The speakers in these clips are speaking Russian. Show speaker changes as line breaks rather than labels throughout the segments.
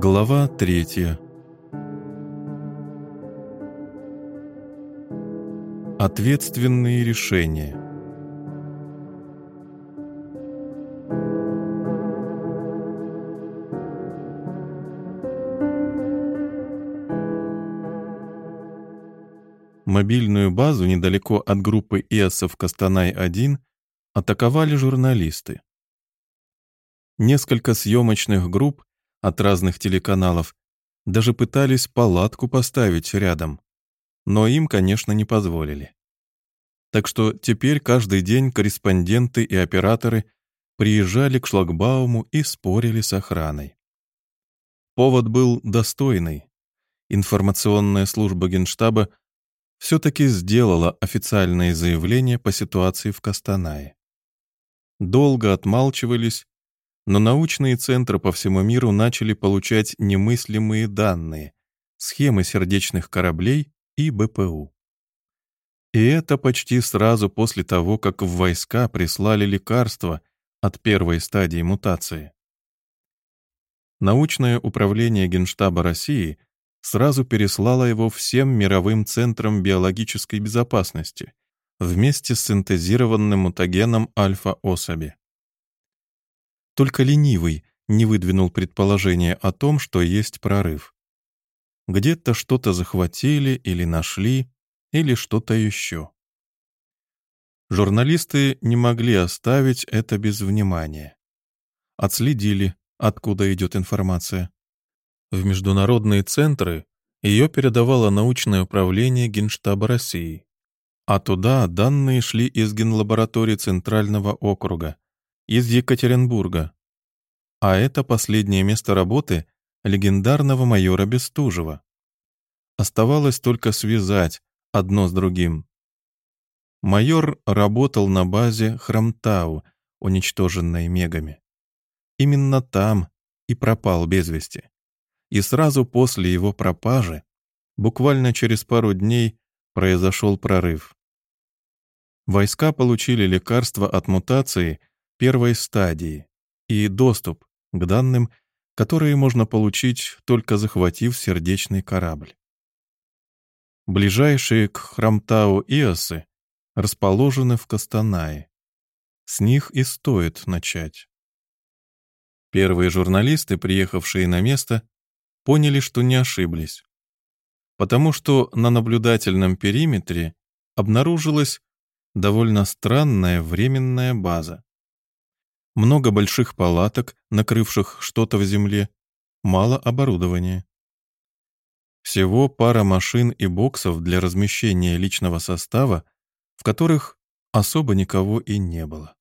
Глава третья Ответственные решения Мобильную базу недалеко от группы ИАСов Костанай-1 атаковали журналисты. Несколько съемочных групп от разных телеканалов даже пытались палатку поставить рядом, но им, конечно, не позволили. Так что теперь каждый день корреспонденты и операторы приезжали к шлагбауму и спорили с охраной. Повод был достойный. Информационная служба Генштаба все-таки сделала официальное заявление по ситуации в Костанае. Долго отмалчивались, но научные центры по всему миру начали получать немыслимые данные, схемы сердечных кораблей и БПУ. И это почти сразу после того, как в войска прислали лекарства от первой стадии мутации. Научное управление Генштаба России сразу переслало его всем мировым центрам биологической безопасности вместе с синтезированным мутагеном альфа-особи. Только ленивый не выдвинул предположение о том, что есть прорыв. Где-то что-то захватили или нашли, или что-то еще. Журналисты не могли оставить это без внимания. Отследили, откуда идет информация. В международные центры ее передавало научное управление Генштаба России, а туда данные шли из генлаборатории Центрального округа, из Екатеринбурга. А это последнее место работы легендарного майора Бестужева. Оставалось только связать одно с другим. Майор работал на базе Храмтау, уничтоженной мегами. Именно там и пропал без вести. И сразу после его пропажи, буквально через пару дней, произошел прорыв. Войска получили лекарство от мутации первой стадии и доступ к данным, которые можно получить, только захватив сердечный корабль. Ближайшие к Храмтау Иосы расположены в Кастанае. С них и стоит начать. Первые журналисты, приехавшие на место, поняли, что не ошиблись. Потому что на наблюдательном периметре обнаружилась довольно странная временная база. Много больших палаток, накрывших что-то в земле, мало оборудования. Всего пара машин и боксов для размещения личного состава, в которых особо никого и не было.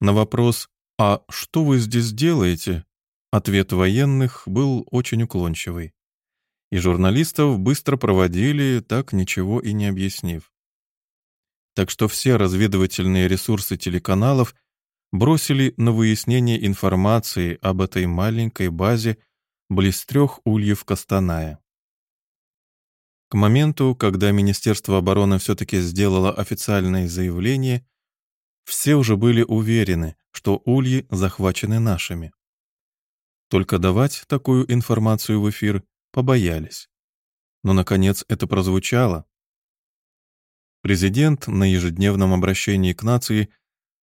На вопрос «А что вы здесь делаете?» ответ военных был очень уклончивый. И журналистов быстро проводили, так ничего и не объяснив так что все разведывательные ресурсы телеканалов бросили на выяснение информации об этой маленькой базе близ трех ульев Костаная. К моменту, когда Министерство обороны все-таки сделало официальное заявление, все уже были уверены, что ульи захвачены нашими. Только давать такую информацию в эфир побоялись. Но, наконец, это прозвучало, Президент на ежедневном обращении к нации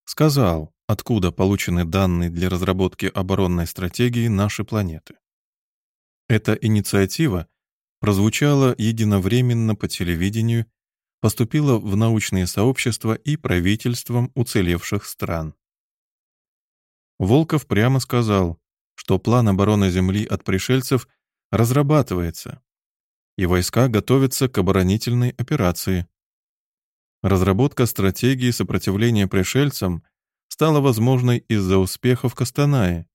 сказал, откуда получены данные для разработки оборонной стратегии нашей планеты. Эта инициатива прозвучала единовременно по телевидению, поступила в научные сообщества и правительствам уцелевших стран. Волков прямо сказал, что план обороны Земли от пришельцев разрабатывается, и войска готовятся к оборонительной операции. Разработка стратегии сопротивления пришельцам стала возможной из-за успехов Кастанаи.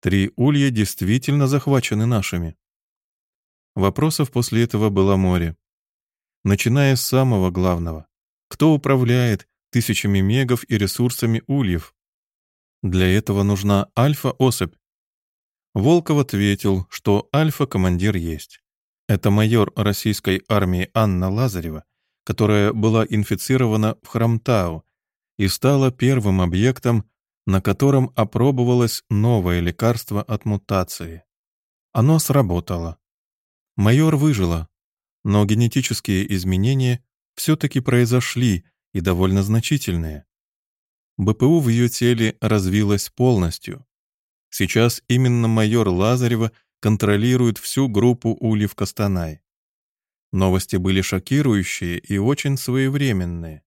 Три улья действительно захвачены нашими. Вопросов после этого было море. Начиная с самого главного. Кто управляет тысячами мегов и ресурсами ульев? Для этого нужна альфа-особь. Волков ответил, что альфа-командир есть. Это майор российской армии Анна Лазарева, которая была инфицирована в Храмтау и стала первым объектом, на котором опробовалось новое лекарство от мутации. Оно сработало. Майор выжила, но генетические изменения все-таки произошли и довольно значительные. БПУ в ее теле развилось полностью. Сейчас именно майор Лазарева контролирует всю группу Ульев Костанай. Новости были шокирующие и очень своевременные.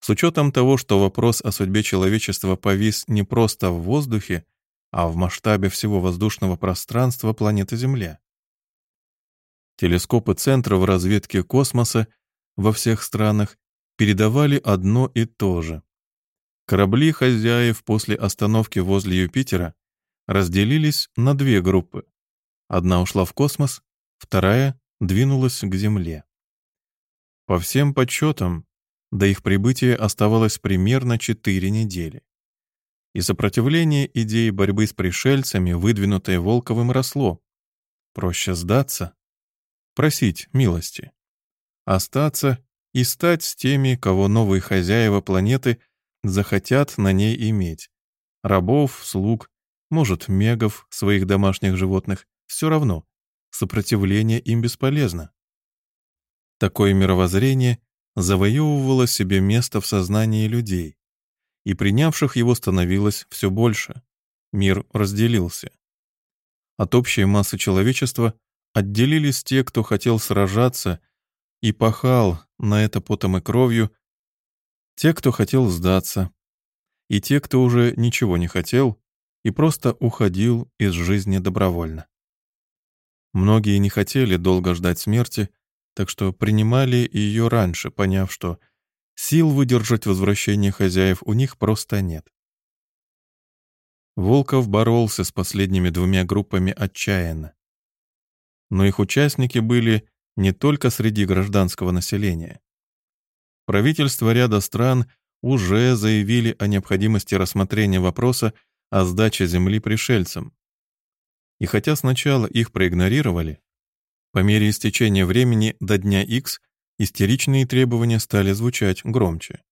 С учетом того, что вопрос о судьбе человечества повис не просто в воздухе, а в масштабе всего воздушного пространства планеты Земля. Телескопы Центров разведки космоса во всех странах передавали одно и то же. Корабли хозяев после остановки возле Юпитера разделились на две группы. Одна ушла в космос, вторая двинулась к Земле. По всем подсчетам, до их прибытия оставалось примерно четыре недели. И сопротивление идеи борьбы с пришельцами, выдвинутой Волковым, росло. Проще сдаться, просить милости, остаться и стать с теми, кого новые хозяева планеты захотят на ней иметь. Рабов, слуг, может, мегов, своих домашних животных, все равно, сопротивление им бесполезно. Такое мировоззрение завоевывало себе место в сознании людей, и принявших его становилось все больше. Мир разделился. От общей массы человечества отделились те, кто хотел сражаться и пахал на это потом и кровью, те, кто хотел сдаться, и те, кто уже ничего не хотел и просто уходил из жизни добровольно. Многие не хотели долго ждать смерти, так что принимали ее раньше, поняв, что сил выдержать возвращение хозяев у них просто нет. Волков боролся с последними двумя группами отчаянно. Но их участники были не только среди гражданского населения. Правительства ряда стран уже заявили о необходимости рассмотрения вопроса о сдаче земли пришельцам. И хотя сначала их проигнорировали, по мере истечения времени до дня X истеричные требования стали звучать громче.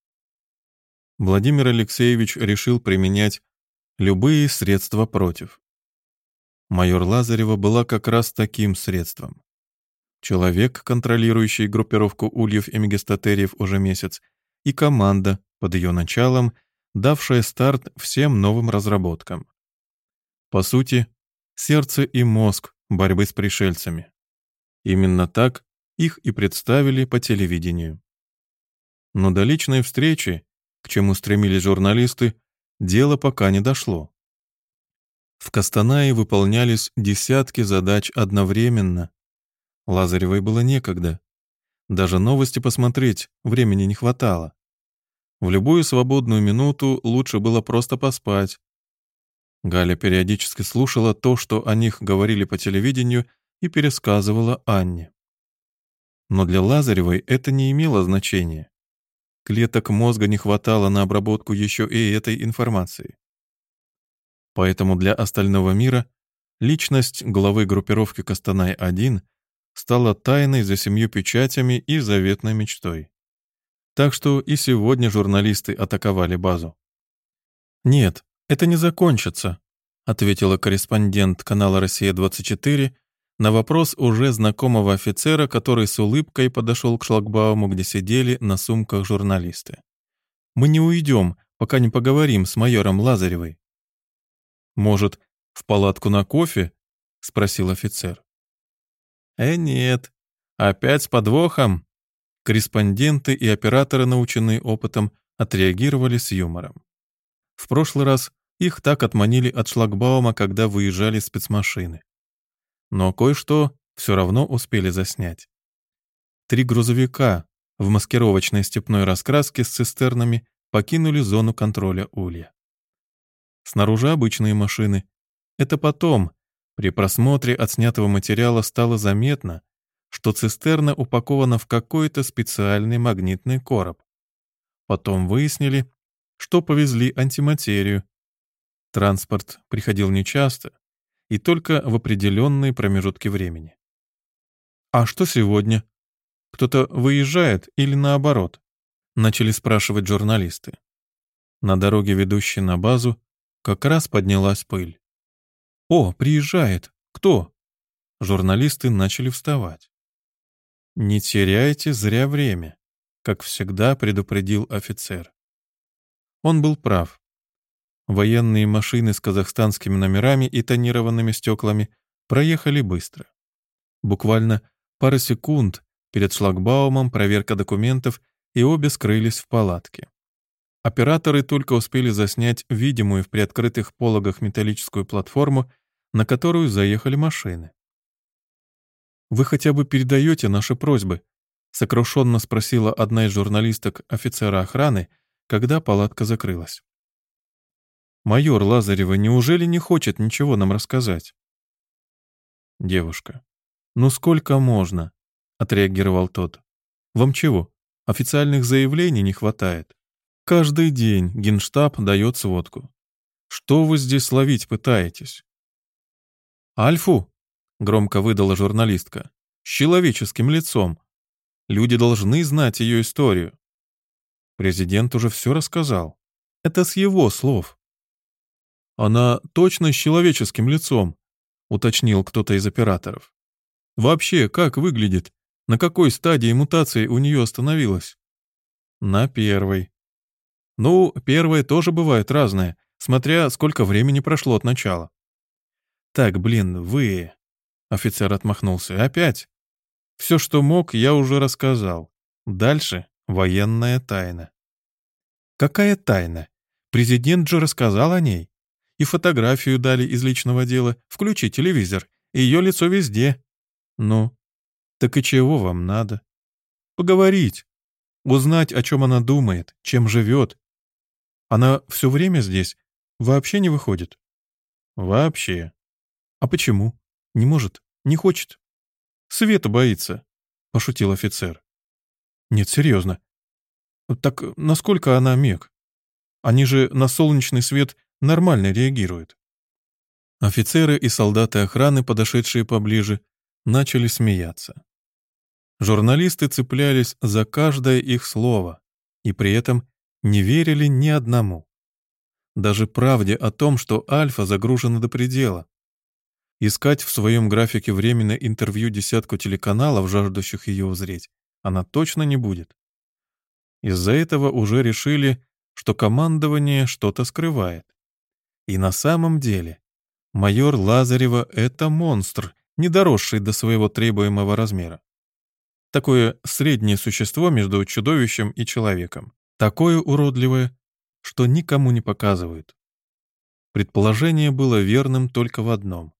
Владимир Алексеевич решил применять любые средства против. Майор Лазарева была как раз таким средством. Человек, контролирующий группировку ульев и мегастатериев уже месяц, и команда под ее началом, давшая старт всем новым разработкам. По сути, сердце и мозг борьбы с пришельцами. Именно так их и представили по телевидению. Но до личной встречи, к чему стремились журналисты, дело пока не дошло. В Костанае выполнялись десятки задач одновременно. Лазаревой было некогда. Даже новости посмотреть времени не хватало. В любую свободную минуту лучше было просто поспать. Галя периодически слушала то, что о них говорили по телевидению, и пересказывала Анне. Но для Лазаревой это не имело значения. Клеток мозга не хватало на обработку еще и этой информации. Поэтому для остального мира личность главы группировки Костанай-1 стала тайной за семью печатями и заветной мечтой. Так что и сегодня журналисты атаковали базу. «Нет, это не закончится», — ответила корреспондент канала «Россия-24» на вопрос уже знакомого офицера, который с улыбкой подошел к шлагбауму, где сидели на сумках журналисты. «Мы не уйдем, пока не поговорим с майором Лазаревой». «Может, в палатку на кофе?» — спросил офицер. «Э, нет. Опять с подвохом?» Корреспонденты и операторы, наученные опытом, отреагировали с юмором. В прошлый раз их так отманили от шлагбаума, когда выезжали спецмашины. Но кое-что все равно успели заснять. Три грузовика в маскировочной степной раскраске с цистернами покинули зону контроля улья. Снаружи обычные машины. Это потом, при просмотре отснятого материала стало заметно, что цистерна упакована в какой-то специальный магнитный короб. Потом выяснили, что повезли антиматерию. Транспорт приходил нечасто и только в определенные промежутки времени. «А что сегодня? Кто-то выезжает или наоборот?» Начали спрашивать журналисты. На дороге, ведущей на базу, как раз поднялась пыль. «О, приезжает! Кто?» журналисты начали вставать. «Не теряйте зря время», — как всегда предупредил офицер. Он был прав. Военные машины с казахстанскими номерами и тонированными стеклами проехали быстро. Буквально пара секунд перед шлагбаумом проверка документов, и обе скрылись в палатке. Операторы только успели заснять видимую в приоткрытых пологах металлическую платформу, на которую заехали машины. «Вы хотя бы передаете наши просьбы?» — сокрушенно спросила одна из журналисток офицера охраны, когда палатка закрылась. «Майор Лазарева неужели не хочет ничего нам рассказать?» «Девушка, ну сколько можно?» — отреагировал тот. «Вам чего, официальных заявлений не хватает? Каждый день генштаб дает сводку. Что вы здесь ловить пытаетесь?» «Альфу!» — громко выдала журналистка. «С человеческим лицом. Люди должны знать ее историю». Президент уже все рассказал. Это с его слов. «Она точно с человеческим лицом», — уточнил кто-то из операторов. «Вообще, как выглядит? На какой стадии мутации у нее остановилась?» «На первой». «Ну, первое тоже бывает разное, смотря сколько времени прошло от начала». «Так, блин, вы...» — офицер отмахнулся. «Опять? Все, что мог, я уже рассказал. Дальше военная тайна». «Какая тайна? Президент же рассказал о ней. И фотографию дали из личного дела. Включи телевизор. Ее лицо везде. Ну, так и чего вам надо? Поговорить. Узнать, о чем она думает, чем живет. Она все время здесь? Вообще не выходит? Вообще. А почему? Не может? Не хочет? Света боится, пошутил офицер. Нет, серьезно. Так насколько она мег? Они же на солнечный свет нормально реагирует. Офицеры и солдаты охраны, подошедшие поближе, начали смеяться. Журналисты цеплялись за каждое их слово и при этом не верили ни одному. Даже правде о том, что Альфа загружена до предела. Искать в своем графике временно интервью десятку телеканалов, жаждущих ее узреть, она точно не будет. Из-за этого уже решили, что командование что-то скрывает. И на самом деле майор Лазарева — это монстр, не доросший до своего требуемого размера. Такое среднее существо между чудовищем и человеком. Такое уродливое, что никому не показывают. Предположение было верным только в одном.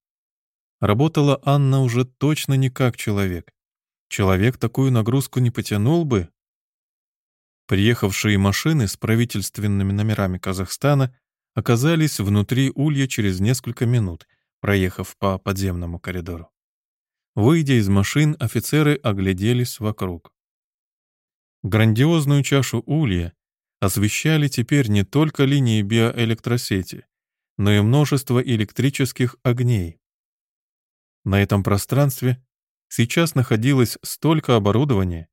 Работала Анна уже точно не как человек. Человек такую нагрузку не потянул бы. Приехавшие машины с правительственными номерами Казахстана оказались внутри улья через несколько минут, проехав по подземному коридору. Выйдя из машин, офицеры огляделись вокруг. Грандиозную чашу улья освещали теперь не только линии биоэлектросети, но и множество электрических огней. На этом пространстве сейчас находилось столько оборудования,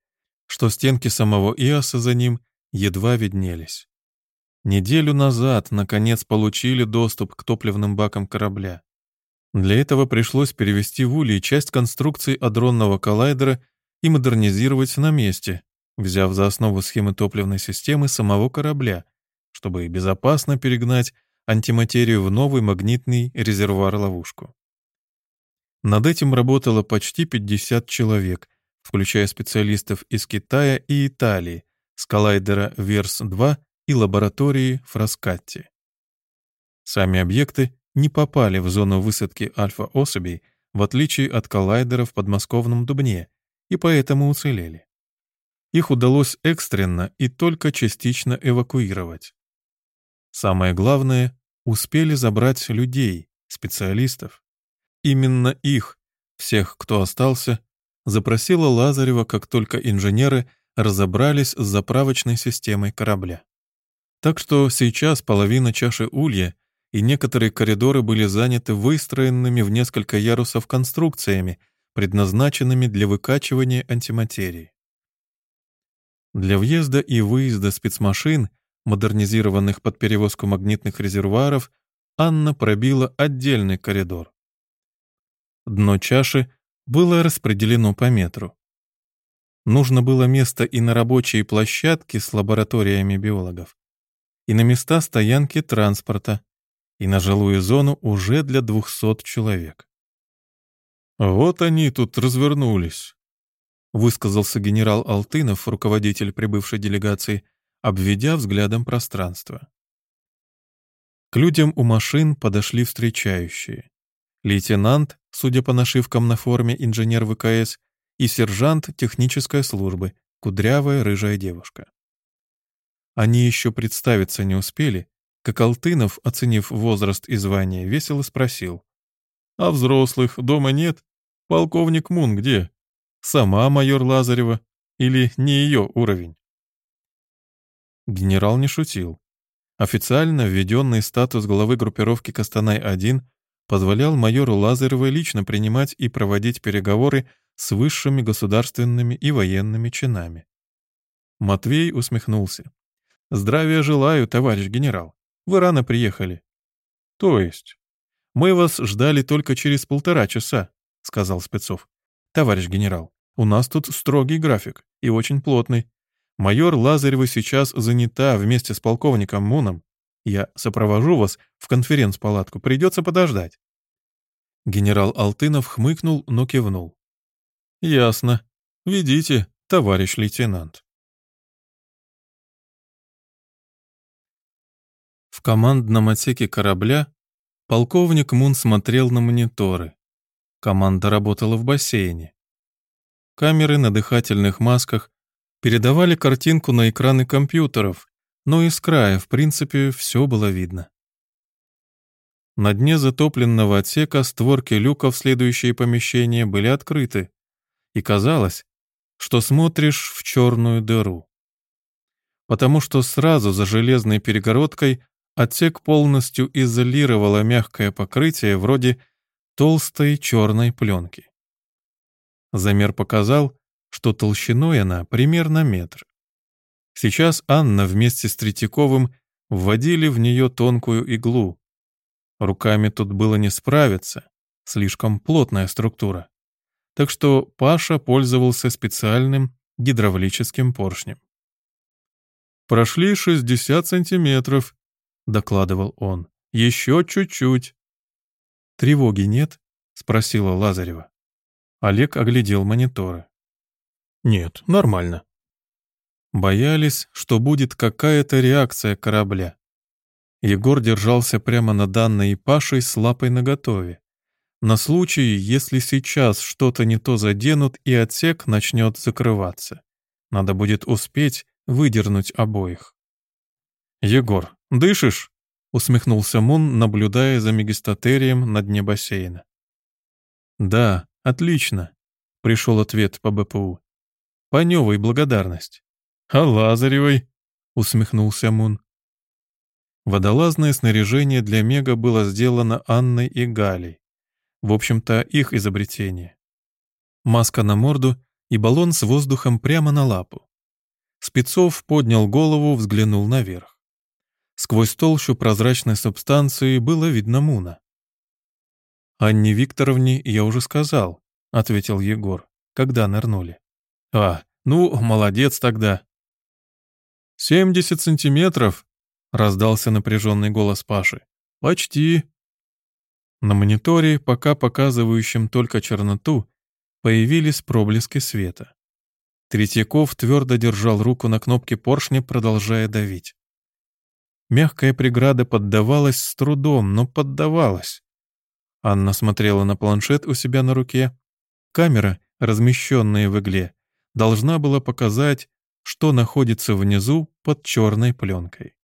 что стенки самого ИАСа за ним едва виднелись. Неделю назад, наконец, получили доступ к топливным бакам корабля. Для этого пришлось перевести в Улей часть конструкции адронного коллайдера и модернизировать на месте, взяв за основу схемы топливной системы самого корабля, чтобы безопасно перегнать антиматерию в новый магнитный резервуар-ловушку. Над этим работало почти 50 человек, включая специалистов из Китая и Италии, с коллайдера Верс-2 и лаборатории Фраскатти. Сами объекты не попали в зону высадки альфа-особей, в отличие от коллайдера в подмосковном Дубне, и поэтому уцелели. Их удалось экстренно и только частично эвакуировать. Самое главное, успели забрать людей, специалистов. Именно их, всех, кто остался, запросила Лазарева, как только инженеры разобрались с заправочной системой корабля. Так что сейчас половина чаши улья и некоторые коридоры были заняты выстроенными в несколько ярусов конструкциями, предназначенными для выкачивания антиматерии. Для въезда и выезда спецмашин, модернизированных под перевозку магнитных резервуаров, Анна пробила отдельный коридор. Дно чаши было распределено по метру. Нужно было место и на рабочие площадки с лабораториями биологов, и на места стоянки транспорта, и на жилую зону уже для 200 человек. «Вот они тут развернулись», — высказался генерал Алтынов, руководитель прибывшей делегации, обведя взглядом пространство. К людям у машин подошли встречающие. Лейтенант, судя по нашивкам на форме инженер ВКС, и сержант технической службы, кудрявая рыжая девушка. Они еще представиться не успели, как Алтынов, оценив возраст и звание, весело спросил. «А взрослых дома нет? Полковник Мун где? Сама майор Лазарева? Или не ее уровень?» Генерал не шутил. Официально введенный статус главы группировки «Костанай-1» позволял майору Лазаревой лично принимать и проводить переговоры с высшими государственными и военными чинами. Матвей усмехнулся. «Здравия желаю, товарищ генерал. Вы рано приехали». «То есть?» «Мы вас ждали только через полтора часа», — сказал Спецов. «Товарищ генерал, у нас тут строгий график и очень плотный. Майор Лазарева сейчас занята вместе с полковником Муном. Я сопровожу вас в конференц-палатку, придется подождать». Генерал Алтынов хмыкнул, но кивнул. «Ясно. Ведите, товарищ лейтенант». Командном отсеке корабля полковник Мун смотрел на мониторы. Команда работала в бассейне. Камеры на дыхательных масках передавали картинку на экраны компьютеров, но из края, в принципе, все было видно. На дне затопленного отсека створки люка в следующее помещение были открыты и казалось, что смотришь в черную дыру. Потому что сразу за железной перегородкой отсек полностью изолировало мягкое покрытие вроде толстой черной пленки. Замер показал, что толщиной она примерно метр. Сейчас Анна вместе с Третьяковым вводили в нее тонкую иглу. Руками тут было не справиться, слишком плотная структура так что Паша пользовался специальным гидравлическим поршнем. «Прошли 60 сантиметров», — докладывал он. «Еще чуть-чуть». «Тревоги нет?» — спросила Лазарева. Олег оглядел мониторы. «Нет, нормально». Боялись, что будет какая-то реакция корабля. Егор держался прямо над Анной Пашей с лапой наготове на случай, если сейчас что-то не то заденут и отсек начнет закрываться. Надо будет успеть выдернуть обоих. «Егор, дышишь?» — усмехнулся Мун, наблюдая за мегистатерием на дне бассейна. «Да, отлично», — пришел ответ по БПУ. «Паневой благодарность». «А Лазаревой?» — усмехнулся Мун. Водолазное снаряжение для Мега было сделано Анной и Галей. В общем-то, их изобретение. Маска на морду и баллон с воздухом прямо на лапу. Спецов поднял голову, взглянул наверх. Сквозь толщу прозрачной субстанции было видно Муна. «Анне Викторовне я уже сказал», — ответил Егор, когда нырнули. «А, ну, молодец тогда». «Семьдесят сантиметров», — раздался напряженный голос Паши. «Почти». На мониторе, пока показывающем только черноту, появились проблески света. Третьяков твердо держал руку на кнопке поршня, продолжая давить. Мягкая преграда поддавалась с трудом, но поддавалась. Анна смотрела на планшет у себя на руке. Камера, размещенная в игле, должна была показать, что находится внизу под черной пленкой.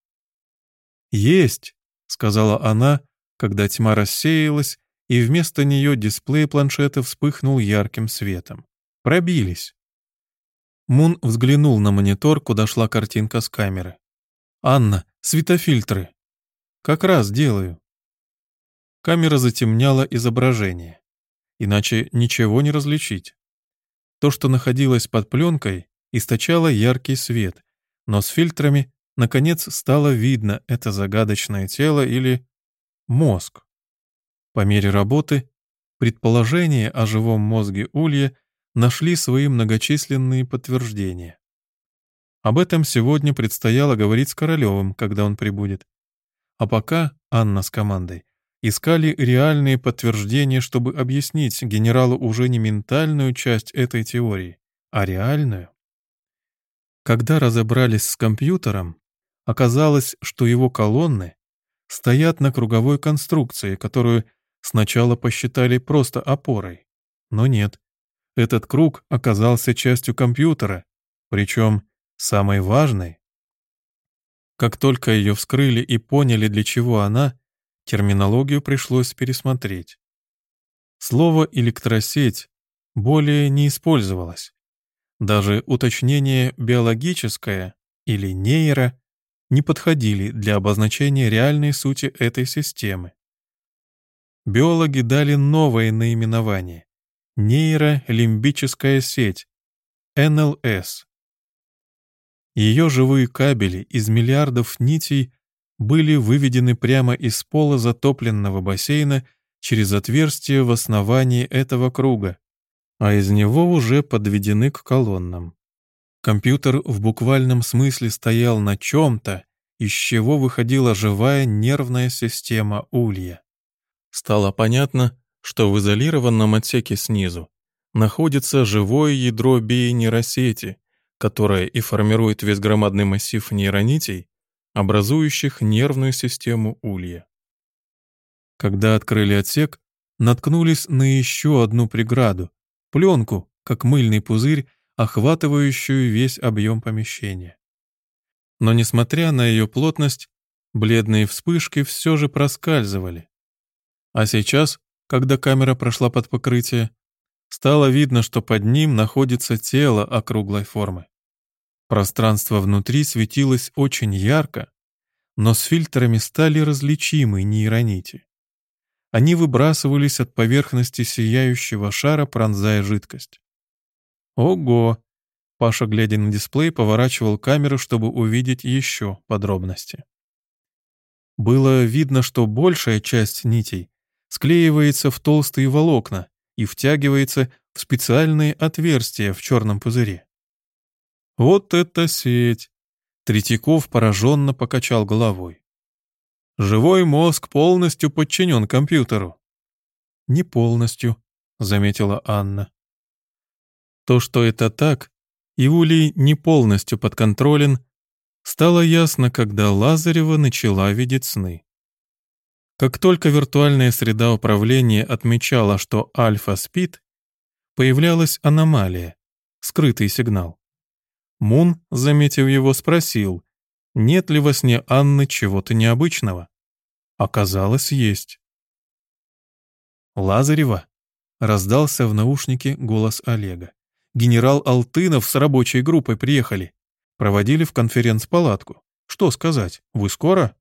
«Есть!» — сказала она, когда тьма рассеялась, и вместо нее дисплей планшета вспыхнул ярким светом. Пробились. Мун взглянул на монитор, куда шла картинка с камеры. «Анна, светофильтры!» «Как раз делаю». Камера затемняла изображение. Иначе ничего не различить. То, что находилось под пленкой, источало яркий свет, но с фильтрами, наконец, стало видно это загадочное тело или мозг. По мере работы предположения о живом мозге Улья нашли свои многочисленные подтверждения. Об этом сегодня предстояло говорить с Королевым, когда он прибудет. А пока Анна с командой искали реальные подтверждения, чтобы объяснить генералу уже не ментальную часть этой теории, а реальную. Когда разобрались с компьютером, оказалось, что его колонны стоят на круговой конструкции, которую сначала посчитали просто опорой. Но нет, этот круг оказался частью компьютера, причем самой важной. Как только ее вскрыли и поняли, для чего она, терминологию пришлось пересмотреть. Слово «электросеть» более не использовалось. Даже уточнение «биологическое» или «нейро» не подходили для обозначения реальной сути этой системы. Биологи дали новое наименование — нейролимбическая сеть, НЛС. Ее живые кабели из миллиардов нитей были выведены прямо из пола затопленного бассейна через отверстие в основании этого круга, а из него уже подведены к колоннам. Компьютер в буквальном смысле стоял на чем-то, из чего выходила живая нервная система улья. Стало понятно, что в изолированном отсеке снизу находится живое ядро бионейросети, которое и формирует весь громадный массив нейронитей, образующих нервную систему улья. Когда открыли отсек, наткнулись на еще одну преграду, пленку, как мыльный пузырь, охватывающую весь объем помещения. Но несмотря на ее плотность, бледные вспышки все же проскальзывали. А сейчас, когда камера прошла под покрытие, стало видно, что под ним находится тело округлой формы. Пространство внутри светилось очень ярко, но с фильтрами стали различимы нейронити. Они выбрасывались от поверхности сияющего шара, пронзая жидкость. Ого! Паша, глядя на дисплей, поворачивал камеру, чтобы увидеть еще подробности. Было видно, что большая часть нитей склеивается в толстые волокна и втягивается в специальные отверстия в черном пузыре. «Вот это сеть!» Третьяков пораженно покачал головой. Живой мозг полностью подчинен компьютеру. Не полностью, заметила Анна. То, что это так, и Улей не полностью подконтролен, стало ясно, когда Лазарева начала видеть сны. Как только виртуальная среда управления отмечала, что Альфа спит, появлялась аномалия, скрытый сигнал. Мун, заметив его, спросил, нет ли во сне Анны чего-то необычного. Оказалось, есть. «Лазарева!» — раздался в наушнике голос Олега. «Генерал Алтынов с рабочей группой приехали. Проводили в конференц-палатку. Что сказать, вы скоро?»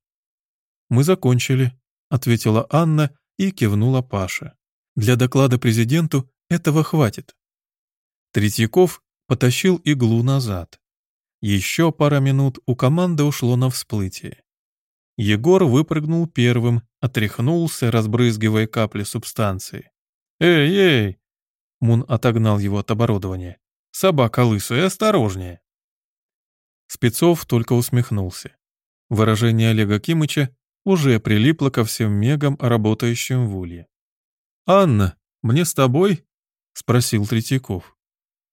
«Мы закончили», — ответила Анна и кивнула Паше. «Для доклада президенту этого хватит». Третьяков потащил иглу назад. Еще пара минут у команды ушло на всплытие. Егор выпрыгнул первым, отряхнулся, разбрызгивая капли субстанции. «Эй, эй!» Мун отогнал его от оборудования. «Собака лысая, осторожнее!» Спецов только усмехнулся. Выражение Олега Кимыча уже прилипло ко всем мегам, работающим в Улье. «Анна, мне с тобой?» — спросил Третьяков.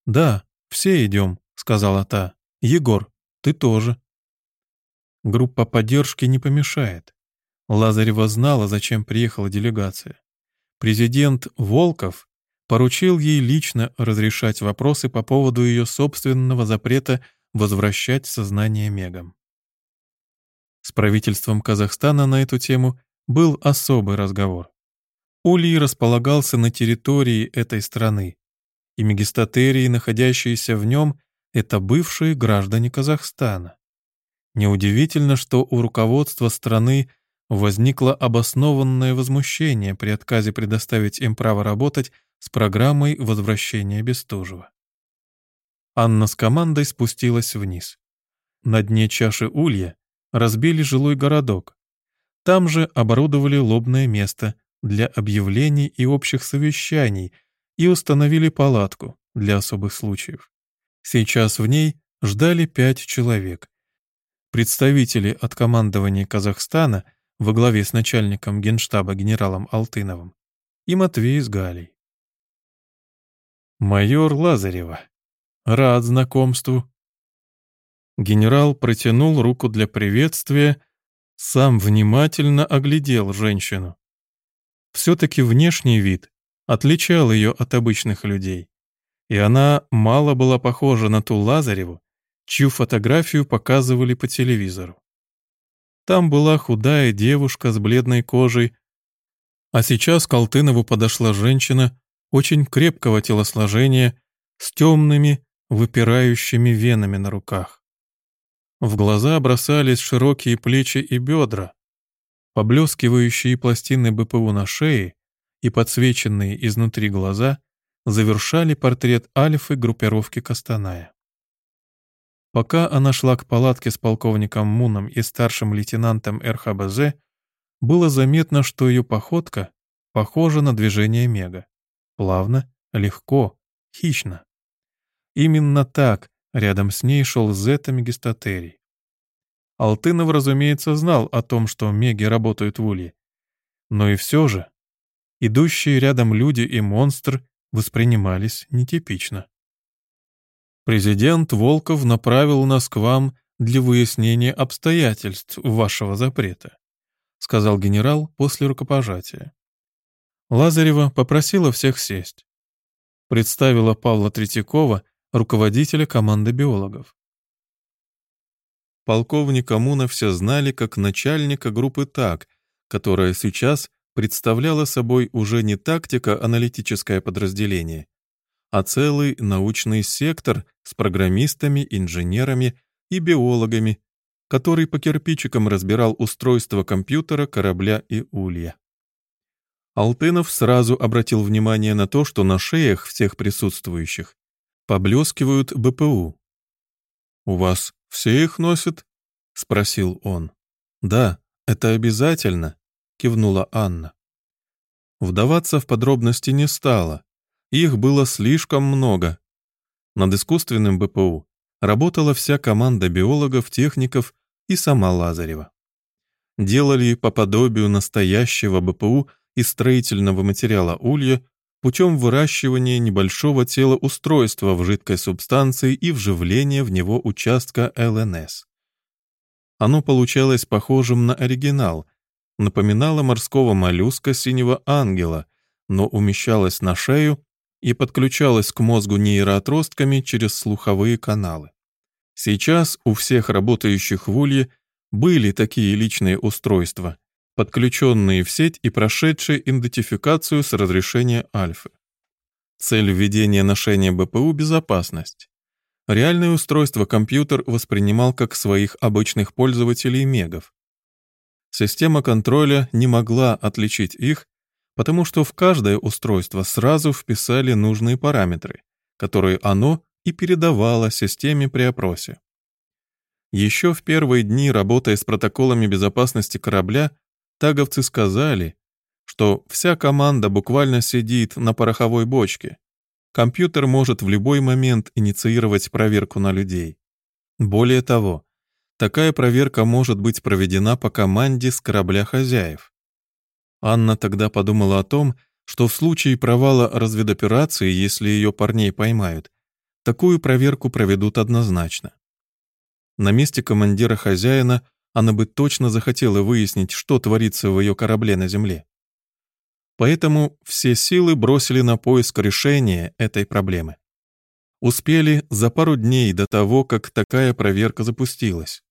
«Да, все идем», — сказала та. Егор, ты тоже. Группа поддержки не помешает. Лазарева знала, зачем приехала делегация. Президент Волков поручил ей лично разрешать вопросы по поводу ее собственного запрета возвращать сознание Мегам. С правительством Казахстана на эту тему был особый разговор. Улей располагался на территории этой страны, и мегистатерии, находящиеся в нем, это бывшие граждане Казахстана. Неудивительно, что у руководства страны возникло обоснованное возмущение при отказе предоставить им право работать с программой возвращения Бестужева. Анна с командой спустилась вниз. На дне чаши Улья разбили жилой городок. Там же оборудовали лобное место для объявлений и общих совещаний и установили палатку для особых случаев. Сейчас в ней ждали пять человек. Представители от командования Казахстана во главе с начальником генштаба генералом Алтыновым и Матвей с Галей. «Майор Лазарева. Рад знакомству». Генерал протянул руку для приветствия, сам внимательно оглядел женщину. Все-таки внешний вид отличал ее от обычных людей, и она мало была похожа на ту Лазареву, чью фотографию показывали по телевизору. Там была худая девушка с бледной кожей, а сейчас к Алтынову подошла женщина очень крепкого телосложения с темными, выпирающими венами на руках. В глаза бросались широкие плечи и бедра, поблескивающие пластины БПУ на шее и подсвеченные изнутри глаза завершали портрет Альфы группировки Костаная. Пока она шла к палатке с полковником Муном и старшим лейтенантом РХБЗ, было заметно, что ее походка похожа на движение Мега. Плавно, легко, хищно. Именно так рядом с ней шел Зета Мегистатерий. Алтынов, разумеется, знал о том, что Меги работают в Улье. Но и все же, идущие рядом люди и монстр воспринимались нетипично. Президент Волков направил нас к вам для выяснения обстоятельств вашего запрета сказал генерал после рукопожатия. Лазарева попросила всех сесть. Представила Павла Третьякова, руководителя команды биологов. Полковника Муна все знали как начальника группы ТАК, которая сейчас представляла собой уже не тактико-аналитическое подразделение, а целый научный сектор с программистами, инженерами и биологами, который по кирпичикам разбирал устройство компьютера, корабля и улья. Алтынов сразу обратил внимание на то, что на шеях всех присутствующих поблескивают БПУ. «У вас все их носят?» — спросил он. «Да, это обязательно», — кивнула Анна. Вдаваться в подробности не стало. Их было слишком много. Над искусственным БПУ работала вся команда биологов, техников и сама Лазарева. Делали по подобию настоящего БПУ из строительного материала улья путем выращивания небольшого тела устройства в жидкой субстанции и вживления в него участка ЛНС. Оно получалось похожим на оригинал, напоминало морского моллюска синего ангела, но умещалось на шею и подключалось к мозгу нейроотростками через слуховые каналы. Сейчас у всех работающих в Улье были такие личные устройства, подключенные в сеть и прошедшие идентификацию с разрешения альфы. Цель введения ношения БПУ – безопасность. Реальное устройство компьютер воспринимал как своих обычных пользователей мегов. Система контроля не могла отличить их, потому что в каждое устройство сразу вписали нужные параметры, которые оно и передавала системе при опросе. Еще в первые дни, работая с протоколами безопасности корабля, таговцы сказали, что вся команда буквально сидит на пороховой бочке. Компьютер может в любой момент инициировать проверку на людей. Более того, такая проверка может быть проведена по команде с корабля хозяев. Анна тогда подумала о том, что в случае провала разведоперации, если ее парней поймают, Такую проверку проведут однозначно. На месте командира-хозяина она бы точно захотела выяснить, что творится в ее корабле на Земле. Поэтому все силы бросили на поиск решения этой проблемы. Успели за пару дней до того, как такая проверка запустилась.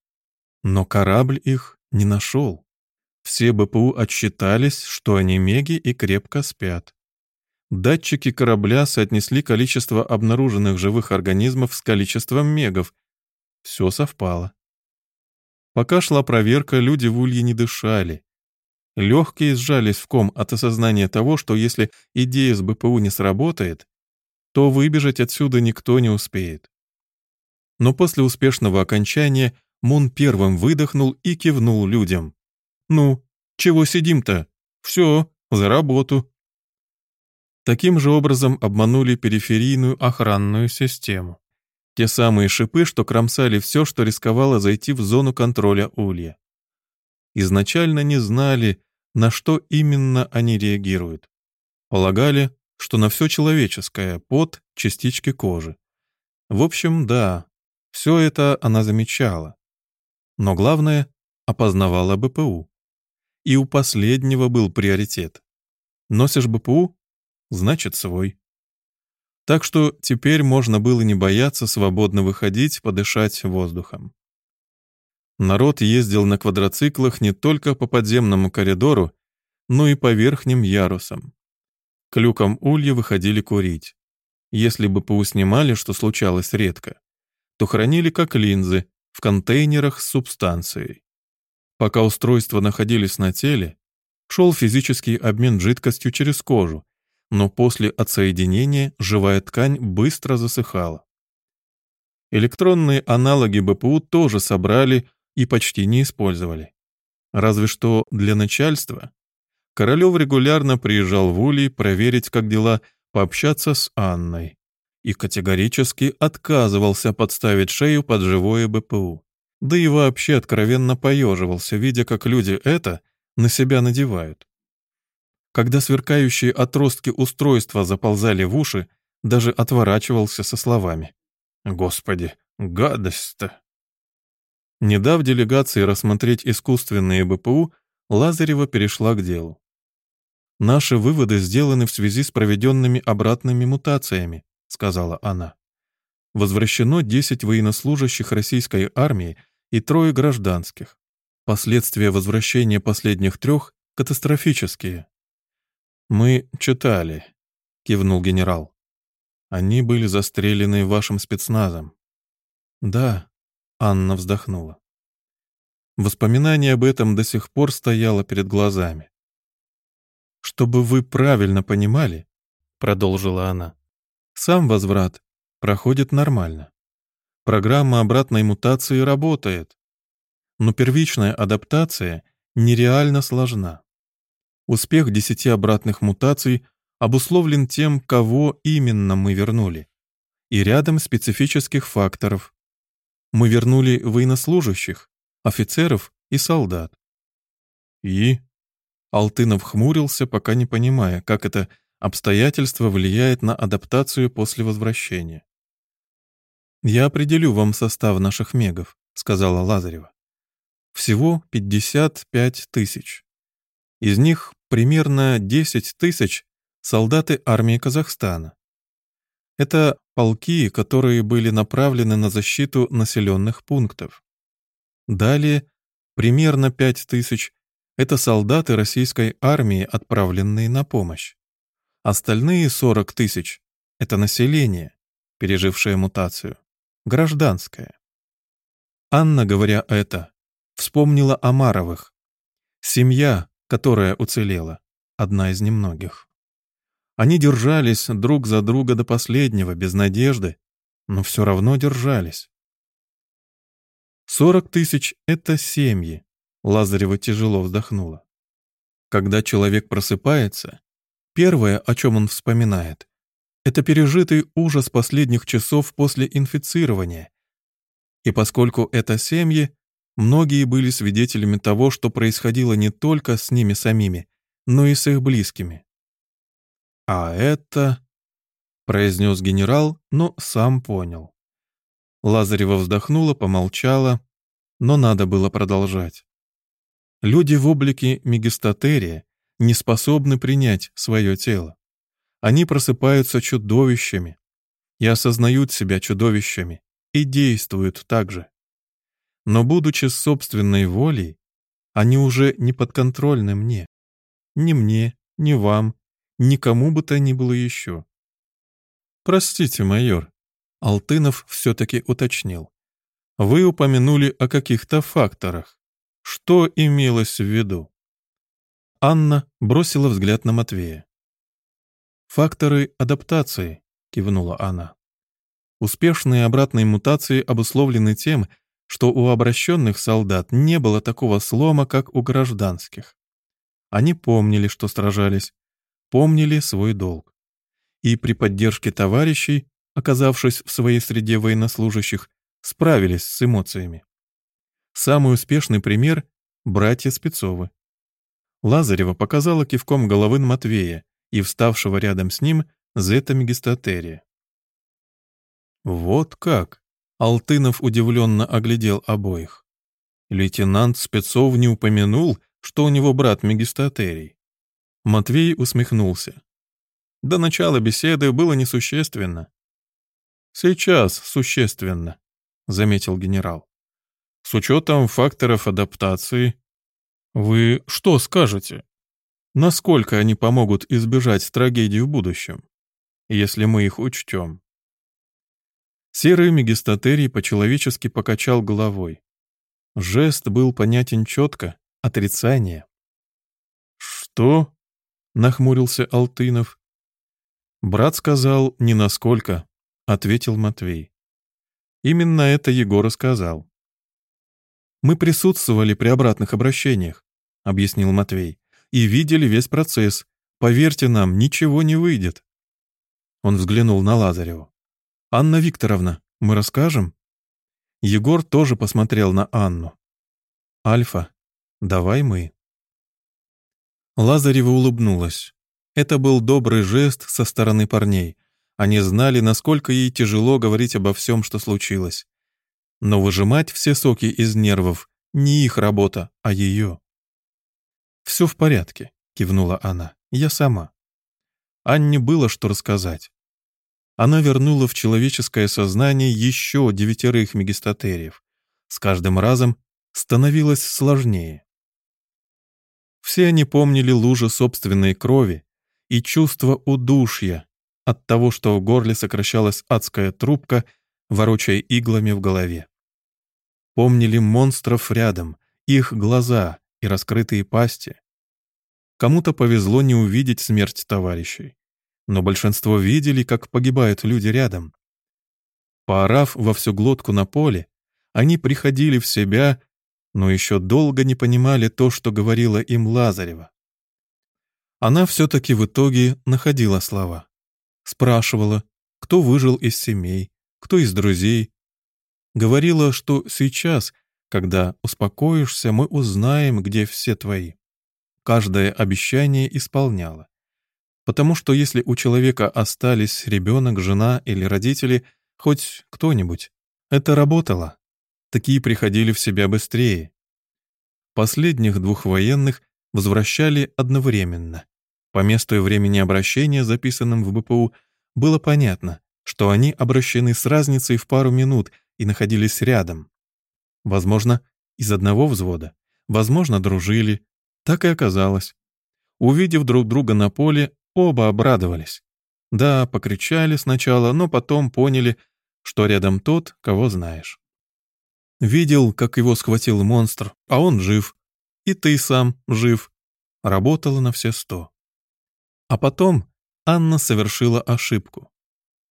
Но корабль их не нашел. Все БПУ отсчитались, что они меги и крепко спят. Датчики корабля соотнесли количество обнаруженных живых организмов с количеством мегов. Все совпало. Пока шла проверка, люди в улье не дышали. Легкие сжались в ком от осознания того, что если идея с БПУ не сработает, то выбежать отсюда никто не успеет. Но после успешного окончания Мун первым выдохнул и кивнул людям. «Ну, чего сидим-то? Все, За работу. Таким же образом обманули периферийную охранную систему. Те самые шипы, что кромсали все, что рисковало зайти в зону контроля улья. Изначально не знали, на что именно они реагируют. Полагали, что на все человеческое, под частички кожи. В общем, да, все это она замечала. Но главное, опознавала БПУ. И у последнего был приоритет. Носишь БПУ — значит свой. Так что теперь можно было не бояться свободно выходить, подышать воздухом. Народ ездил на квадроциклах не только по подземному коридору, но и по верхним ярусам. К люкам улья выходили курить. Если бы ПУ снимали, что случалось редко, то хранили как линзы в контейнерах с субстанцией. Пока устройства находились на теле, шел физический обмен жидкостью через кожу, но после отсоединения живая ткань быстро засыхала. Электронные аналоги БПУ тоже собрали и почти не использовали. Разве что для начальства Королев регулярно приезжал в Улей проверить, как дела, пообщаться с Анной. И категорически отказывался подставить шею под живое БПУ. Да и вообще откровенно поеживался, видя, как люди это на себя надевают. Когда сверкающие отростки устройства заползали в уши, даже отворачивался со словами. «Господи, гадость-то!» Не дав делегации рассмотреть искусственные БПУ, Лазарева перешла к делу. «Наши выводы сделаны в связи с проведенными обратными мутациями», — сказала она. «Возвращено 10 военнослужащих российской армии и трое гражданских. Последствия возвращения последних трех катастрофические». «Мы читали», — кивнул генерал. «Они были застрелены вашим спецназом». «Да», — Анна вздохнула. Воспоминание об этом до сих пор стояло перед глазами. «Чтобы вы правильно понимали», — продолжила она, — «сам возврат проходит нормально. Программа обратной мутации работает. Но первичная адаптация нереально сложна. Успех десяти обратных мутаций обусловлен тем, кого именно мы вернули. И рядом специфических факторов. Мы вернули военнослужащих, офицеров и солдат. И Алтынов хмурился, пока не понимая, как это обстоятельство влияет на адаптацию после возвращения. «Я определю вам состав наших мегов», — сказала Лазарева. «Всего 55 тысяч. Из них примерно 10 тысяч — солдаты армии Казахстана. Это полки, которые были направлены на защиту населенных пунктов. Далее примерно 5 тысяч это солдаты российской армии, отправленные на помощь. Остальные 40 тысяч — это население, пережившее мутацию, гражданское. Анна, говоря это, вспомнила о Маровых. Семья, которая уцелела, одна из немногих. Они держались друг за друга до последнего, без надежды, но все равно держались. Сорок тысяч — это семьи, Лазарева тяжело вздохнула. Когда человек просыпается, первое, о чем он вспоминает, это пережитый ужас последних часов после инфицирования. И поскольку это семьи, многие были свидетелями того, что происходило не только с ними самими, но и с их близкими. «А это...» — произнес генерал, но сам понял. Лазарева вздохнула, помолчала, но надо было продолжать. Люди в облике мегистатерия не способны принять свое тело. Они просыпаются чудовищами и осознают себя чудовищами и действуют так же. Но будучи собственной волей, они уже не подконтрольны мне. Ни мне, ни вам, никому бы то ни было еще. Простите, майор, Алтынов все-таки уточнил. Вы упомянули о каких-то факторах. Что имелось в виду? Анна бросила взгляд на Матвея. «Факторы адаптации», — кивнула она. Успешные обратные мутации обусловлены тем, что у обращенных солдат не было такого слома, как у гражданских. Они помнили, что сражались, помнили свой долг. И при поддержке товарищей, оказавшись в своей среде военнослужащих, справились с эмоциями. Самый успешный пример — братья Спецовы. Лазарева показала кивком головы Матвея и вставшего рядом с ним Зета Мегистатерия. «Вот как!» — Алтынов удивленно оглядел обоих. Лейтенант Спецов не упомянул, что у него брат Мегистатерий. Матвей усмехнулся. До начала беседы было несущественно. «Сейчас существенно», — заметил генерал. «С учетом факторов адаптации...» «Вы что скажете? Насколько они помогут избежать трагедий в будущем, если мы их учтем?» Серый мегистатерий по-человечески покачал головой. Жест был понятен четко, отрицание. «Что?» — нахмурился Алтынов. «Брат сказал, не насколько», — ответил Матвей. Именно это Егор сказал. «Мы присутствовали при обратных обращениях», — объяснил Матвей, «и видели весь процесс. Поверьте нам, ничего не выйдет». Он взглянул на Лазареву. «Анна Викторовна, мы расскажем?» Егор тоже посмотрел на Анну. «Альфа, давай мы». Лазарева улыбнулась. Это был добрый жест со стороны парней. Они знали, насколько ей тяжело говорить обо всем, что случилось. Но выжимать все соки из нервов не их работа, а ее. «Все в порядке», — кивнула она. «Я сама». Анне было что рассказать она вернула в человеческое сознание еще девятерых мегистатериев. С каждым разом становилось сложнее. Все они помнили лужи собственной крови и чувство удушья от того, что в горле сокращалась адская трубка, ворочая иглами в голове. Помнили монстров рядом, их глаза и раскрытые пасти. Кому-то повезло не увидеть смерть товарищей но большинство видели, как погибают люди рядом. Поорав во всю глотку на поле, они приходили в себя, но еще долго не понимали то, что говорила им Лазарева. Она все-таки в итоге находила слова. Спрашивала, кто выжил из семей, кто из друзей. Говорила, что сейчас, когда успокоишься, мы узнаем, где все твои. Каждое обещание исполняла. Потому что если у человека остались ребенок, жена или родители, хоть кто-нибудь, это работало. Такие приходили в себя быстрее. Последних двух военных возвращали одновременно. По месту и времени обращения, записанным в БПУ, было понятно, что они обращены с разницей в пару минут и находились рядом. Возможно, из одного взвода, возможно, дружили. Так и оказалось. Увидев друг друга на поле, Оба обрадовались. Да, покричали сначала, но потом поняли, что рядом тот, кого знаешь. Видел, как его схватил монстр, а он жив. И ты сам жив. Работала на все сто. А потом Анна совершила ошибку.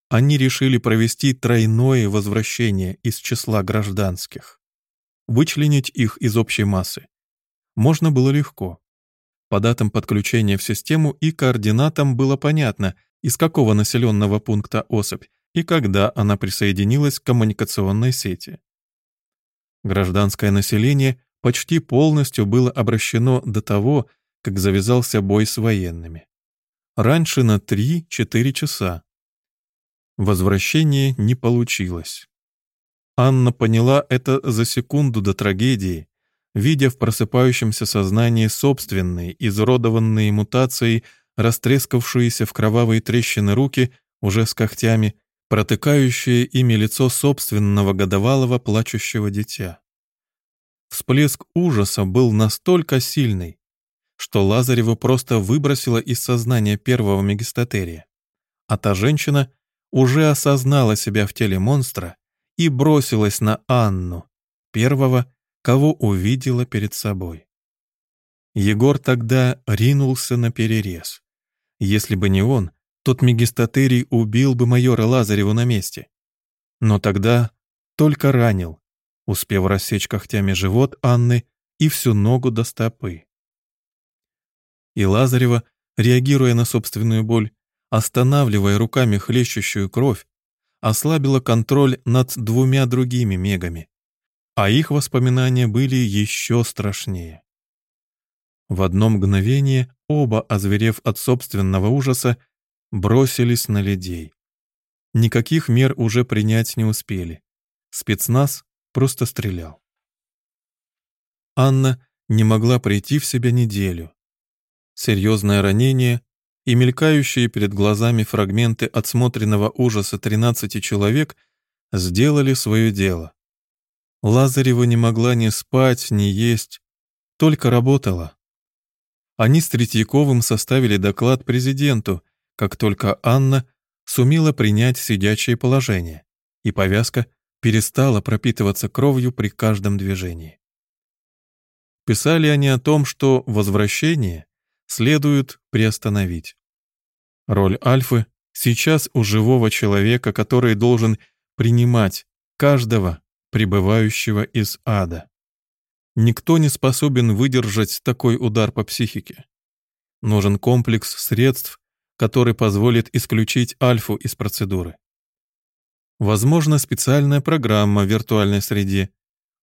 Они решили провести тройное возвращение из числа гражданских. Вычленить их из общей массы. Можно было легко. По датам подключения в систему и координатам было понятно, из какого населенного пункта особь и когда она присоединилась к коммуникационной сети. Гражданское население почти полностью было обращено до того, как завязался бой с военными. Раньше на 3-4 часа. Возвращение не получилось. Анна поняла это за секунду до трагедии, видя в просыпающемся сознании собственные, изуродованные мутацией, растрескавшиеся в кровавые трещины руки, уже с когтями, протыкающие ими лицо собственного годовалого плачущего дитя. Всплеск ужаса был настолько сильный, что Лазареву просто выбросило из сознания первого мегистатерия, а та женщина уже осознала себя в теле монстра и бросилась на Анну, первого кого увидела перед собой. Егор тогда ринулся на перерез. Если бы не он, тот мегистатерий убил бы майора Лазарева на месте. Но тогда только ранил, успев рассечь когтями живот Анны и всю ногу до стопы. И Лазарева, реагируя на собственную боль, останавливая руками хлещущую кровь, ослабила контроль над двумя другими мегами, а их воспоминания были еще страшнее. В одно мгновение оба, озверев от собственного ужаса, бросились на людей. Никаких мер уже принять не успели. Спецназ просто стрелял. Анна не могла прийти в себя неделю. Серьезное ранение и мелькающие перед глазами фрагменты отсмотренного ужаса 13 человек сделали свое дело. Лазарева не могла ни спать, ни есть, только работала. Они с Третьяковым составили доклад президенту, как только Анна сумела принять сидячее положение, и повязка перестала пропитываться кровью при каждом движении. Писали они о том, что возвращение следует приостановить. Роль Альфы сейчас у живого человека, который должен принимать каждого, прибывающего из ада. Никто не способен выдержать такой удар по психике. Нужен комплекс средств, который позволит исключить альфу из процедуры. Возможно, специальная программа в виртуальной среде,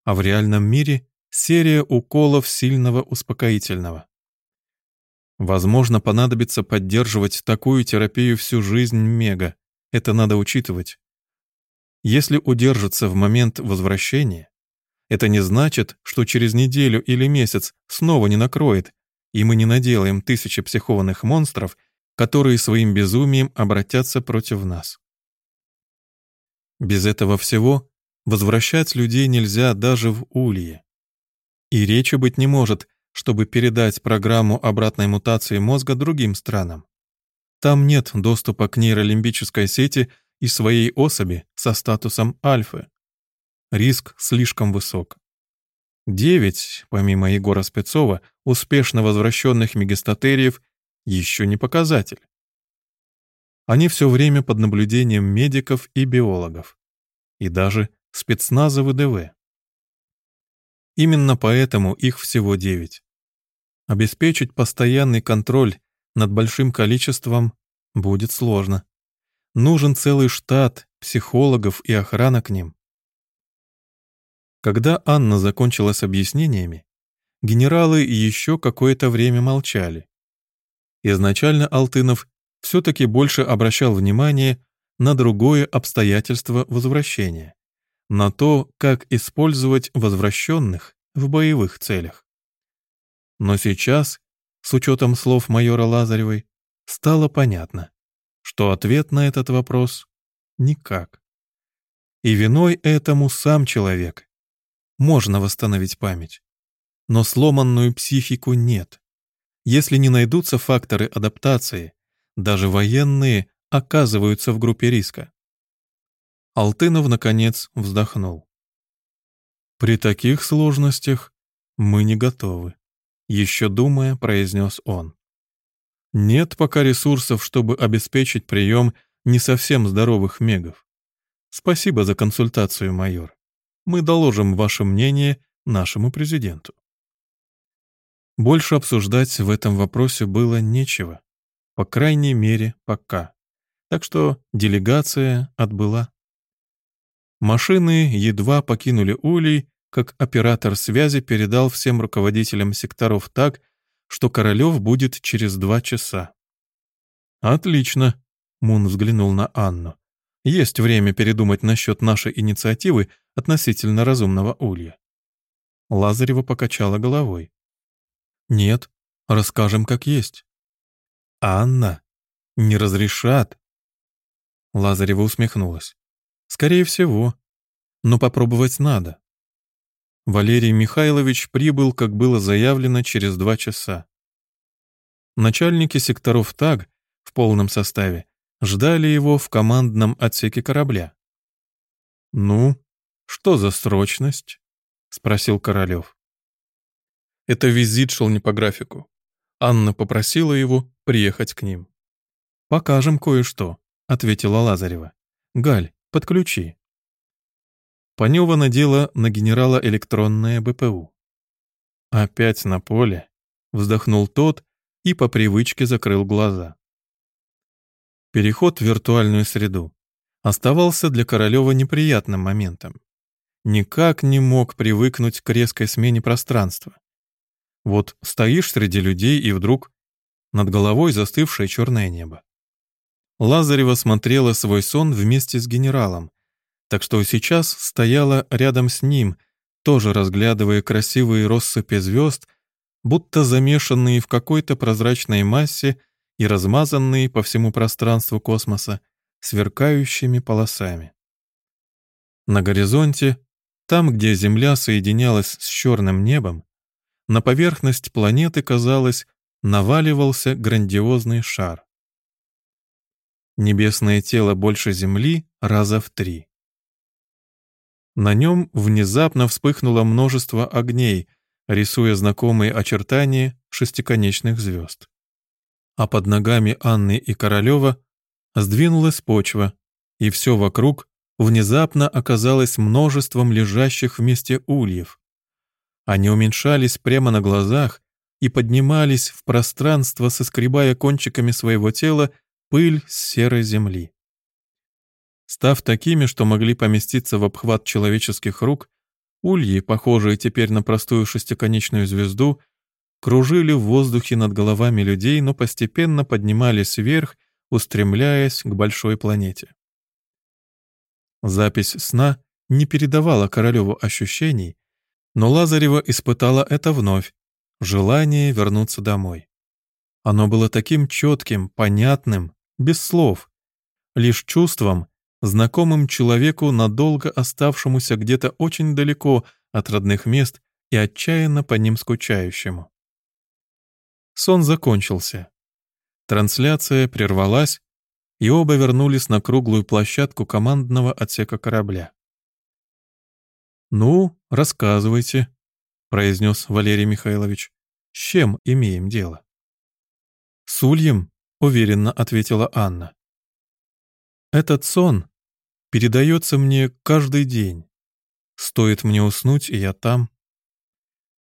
а в реальном мире серия уколов сильного успокоительного. Возможно, понадобится поддерживать такую терапию всю жизнь мега. Это надо учитывать. Если удержаться в момент возвращения, это не значит, что через неделю или месяц снова не накроет, и мы не наделаем тысячи психованных монстров, которые своим безумием обратятся против нас. Без этого всего возвращать людей нельзя даже в Улье. И речи быть не может чтобы передать программу обратной мутации мозга другим странам. Там нет доступа к нейролимбической сети и своей особи со статусом альфы. Риск слишком высок. Девять, помимо Егора Спецова, успешно возвращенных мегастатериев, еще не показатель. Они все время под наблюдением медиков и биологов. И даже спецназа ВДВ. Именно поэтому их всего девять. Обеспечить постоянный контроль над большим количеством будет сложно. Нужен целый штат психологов и охрана к ним. Когда Анна закончила с объяснениями, генералы еще какое-то время молчали. Изначально Алтынов все-таки больше обращал внимание на другое обстоятельство возвращения, на то, как использовать возвращенных в боевых целях. Но сейчас, с учетом слов майора Лазаревой, стало понятно, что ответ на этот вопрос — никак. И виной этому сам человек. Можно восстановить память. Но сломанную психику нет. Если не найдутся факторы адаптации, даже военные оказываются в группе риска. Алтынов, наконец, вздохнул. При таких сложностях мы не готовы. Еще думая, произнес он. Нет пока ресурсов, чтобы обеспечить прием не совсем здоровых мегов. Спасибо за консультацию, майор. Мы доложим ваше мнение нашему президенту. Больше обсуждать в этом вопросе было нечего. По крайней мере, пока. Так что делегация отбыла. Машины едва покинули Улей, как оператор связи передал всем руководителям секторов так, что Королёв будет через два часа. «Отлично», — Мун взглянул на Анну. «Есть время передумать насчет нашей инициативы относительно разумного улья». Лазарева покачала головой. «Нет, расскажем как есть». «Анна, не разрешат». Лазарева усмехнулась. «Скорее всего, но попробовать надо. Валерий Михайлович прибыл, как было заявлено, через два часа. Начальники секторов ТАГ в полном составе ждали его в командном отсеке корабля. «Ну, что за срочность?» — спросил Королев. Это визит шел не по графику. Анна попросила его приехать к ним. «Покажем кое-что», — ответила Лазарева. «Галь, подключи». Панева надела на генерала электронное БПУ. «Опять на поле?» — вздохнул тот и по привычке закрыл глаза. Переход в виртуальную среду оставался для Королева неприятным моментом. Никак не мог привыкнуть к резкой смене пространства. Вот стоишь среди людей, и вдруг над головой застывшее черное небо. Лазарева смотрела свой сон вместе с генералом, так что сейчас стояла рядом с ним, тоже разглядывая красивые россыпи звезд, будто замешанные в какой-то прозрачной массе и размазанные по всему пространству космоса сверкающими полосами. На горизонте, там, где Земля соединялась с черным небом, на поверхность планеты, казалось, наваливался грандиозный шар. Небесное тело больше Земли раза в три. На нем внезапно вспыхнуло множество огней, рисуя знакомые очертания шестиконечных звезд. А под ногами Анны и Королева сдвинулась почва, и все вокруг внезапно оказалось множеством лежащих вместе ульев. Они уменьшались прямо на глазах и поднимались в пространство, соскребая кончиками своего тела пыль с серой земли. Став такими, что могли поместиться в обхват человеческих рук, ульи, похожие теперь на простую шестиконечную звезду, кружили в воздухе над головами людей, но постепенно поднимались вверх, устремляясь к большой планете. Запись сна не передавала Королеву ощущений, но Лазарева испытала это вновь, желание вернуться домой. Оно было таким четким, понятным, без слов, лишь чувством, знакомым человеку, надолго оставшемуся где-то очень далеко от родных мест и отчаянно по ним скучающему. Сон закончился. Трансляция прервалась, и оба вернулись на круглую площадку командного отсека корабля. «Ну, рассказывайте», — произнес Валерий Михайлович, — «с чем имеем дело?» «С ульем», — уверенно ответила Анна. «Этот сон передается мне каждый день. Стоит мне уснуть, и я там.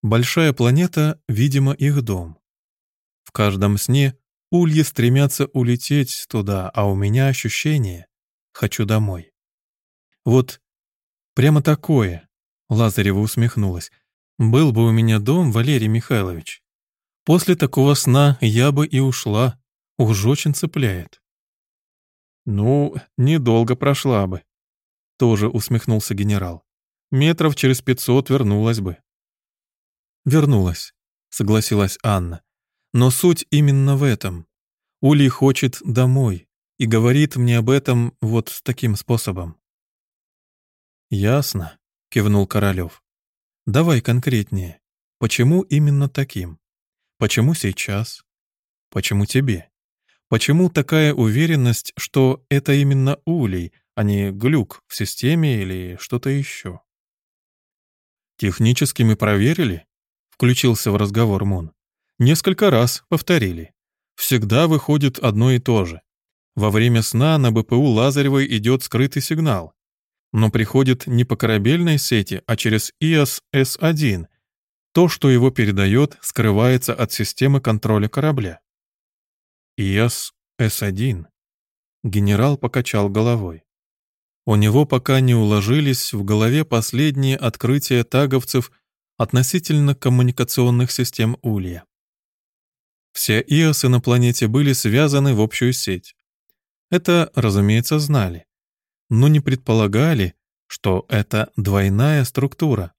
Большая планета, видимо, их дом. В каждом сне ульи стремятся улететь туда, а у меня ощущение «хочу домой». Вот прямо такое, Лазарева усмехнулась, был бы у меня дом, Валерий Михайлович. После такого сна я бы и ушла, уж очень цепляет. «Ну, недолго прошла бы», — тоже усмехнулся генерал. «Метров через пятьсот вернулась бы». «Вернулась», — согласилась Анна. «Но суть именно в этом. Ули хочет домой и говорит мне об этом вот таким способом». «Ясно», — кивнул Королев. «Давай конкретнее. Почему именно таким? Почему сейчас? Почему тебе?» Почему такая уверенность, что это именно улей, а не глюк в системе или что-то еще? «Технически мы проверили?» — включился в разговор Мун. «Несколько раз повторили. Всегда выходит одно и то же. Во время сна на БПУ Лазаревой идет скрытый сигнал, но приходит не по корабельной сети, а через ИАС-С1. То, что его передает, скрывается от системы контроля корабля. ИС С1. Генерал покачал головой. У него пока не уложились в голове последние открытия таговцев относительно коммуникационных систем Улья. Все ИОСы на планете были связаны в общую сеть. Это, разумеется, знали, но не предполагали, что это двойная структура.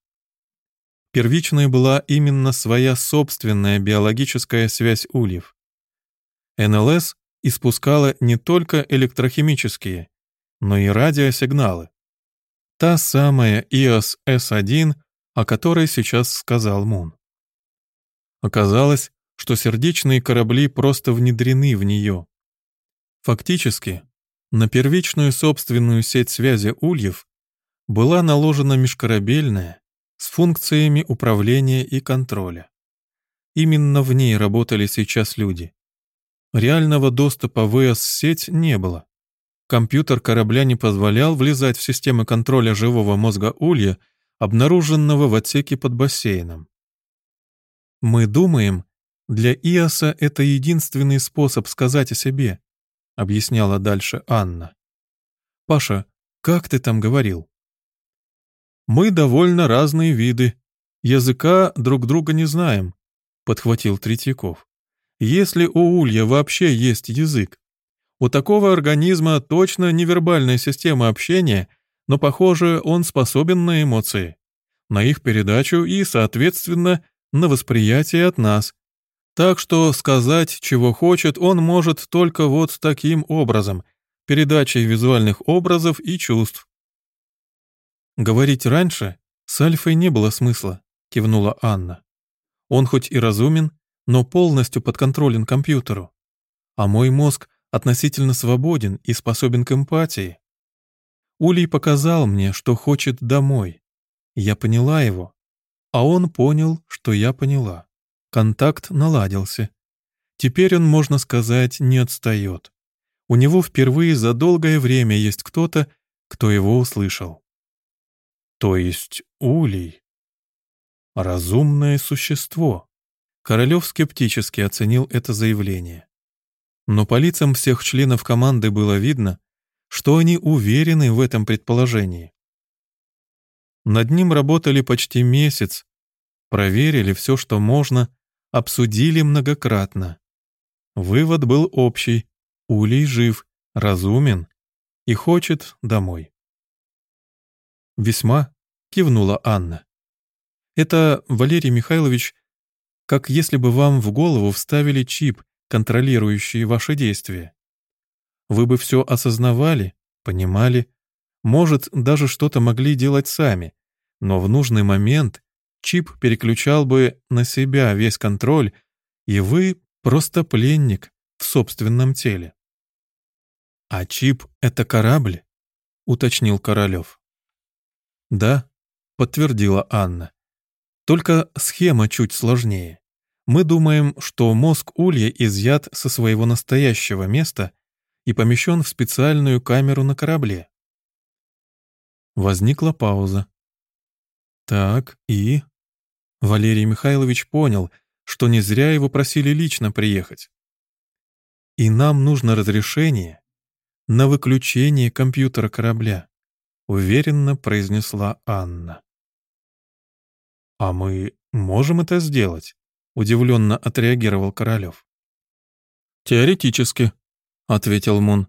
Первичной была именно своя собственная биологическая связь ульев. НЛС испускала не только электрохимические, но и радиосигналы. Та самая ИОС-С1, о которой сейчас сказал Мун. Оказалось, что сердечные корабли просто внедрены в нее. Фактически, на первичную собственную сеть связи ульев была наложена межкорабельная с функциями управления и контроля. Именно в ней работали сейчас люди. Реального доступа в ЭС-сеть не было. Компьютер корабля не позволял влезать в системы контроля живого мозга Улья, обнаруженного в отсеке под бассейном. Мы думаем, Для Иоса это единственный способ сказать о себе, объясняла дальше Анна. Паша, как ты там говорил? Мы довольно разные виды. Языка друг друга не знаем, подхватил Третьяков. Если у улья вообще есть язык, у такого организма точно невербальная система общения, но, похоже, он способен на эмоции, на их передачу и, соответственно, на восприятие от нас. Так что сказать, чего хочет, он может только вот таким образом, передачей визуальных образов и чувств. «Говорить раньше с Альфой не было смысла», — кивнула Анна. «Он хоть и разумен, но полностью подконтролен компьютеру. А мой мозг относительно свободен и способен к эмпатии. Улей показал мне, что хочет домой. Я поняла его, а он понял, что я поняла. Контакт наладился. Теперь он, можно сказать, не отстает. У него впервые за долгое время есть кто-то, кто его услышал. То есть Улей. Разумное существо. Королев скептически оценил это заявление. Но по лицам всех членов команды было видно, что они уверены в этом предположении. Над ним работали почти месяц, проверили все, что можно, обсудили многократно. Вывод был общий. Улей жив, разумен и хочет домой. «Весьма», — кивнула Анна. «Это, Валерий Михайлович, как если бы вам в голову вставили чип, контролирующий ваши действия. Вы бы все осознавали, понимали, может, даже что-то могли делать сами, но в нужный момент чип переключал бы на себя весь контроль, и вы просто пленник в собственном теле. «А чип — это корабль?» — уточнил Королев. «Да», — подтвердила Анна. «Только схема чуть сложнее. Мы думаем, что мозг Улья изъят со своего настоящего места и помещен в специальную камеру на корабле. Возникла пауза. Так, и... Валерий Михайлович понял, что не зря его просили лично приехать. И нам нужно разрешение на выключение компьютера корабля, уверенно произнесла Анна. А мы можем это сделать? Удивленно отреагировал Королев. Теоретически, ответил Мун.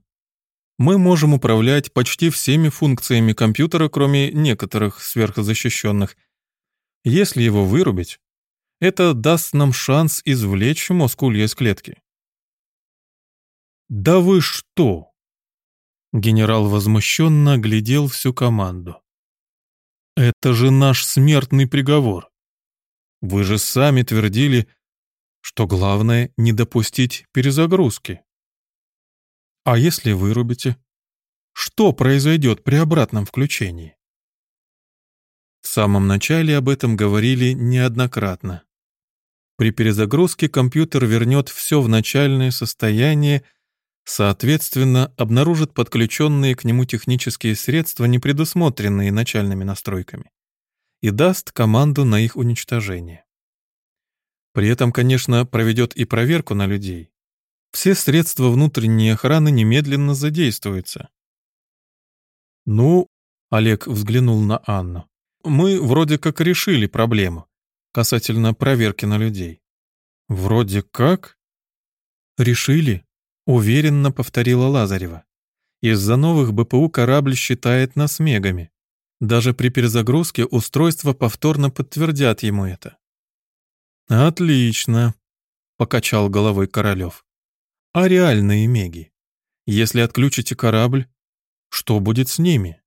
Мы можем управлять почти всеми функциями компьютера, кроме некоторых сверхзащищенных. Если его вырубить, это даст нам шанс извлечь мозг улья из клетки. «Да вы что?» Генерал возмущенно глядел всю команду. «Это же наш смертный приговор. Вы же сами твердили, что главное не допустить перезагрузки. А если вырубите? Что произойдет при обратном включении? В самом начале об этом говорили неоднократно. При перезагрузке компьютер вернет все в начальное состояние, соответственно, обнаружит подключенные к нему технические средства, не предусмотренные начальными настройками и даст команду на их уничтожение. При этом, конечно, проведет и проверку на людей. Все средства внутренней охраны немедленно задействуются. «Ну», — Олег взглянул на Анну, «мы вроде как решили проблему касательно проверки на людей». «Вроде как?» «Решили», — уверенно повторила Лазарева. «Из-за новых БПУ корабль считает нас мегами. Даже при перезагрузке устройства повторно подтвердят ему это. «Отлично», — покачал головой Королев. «А реальные меги? Если отключите корабль, что будет с ними?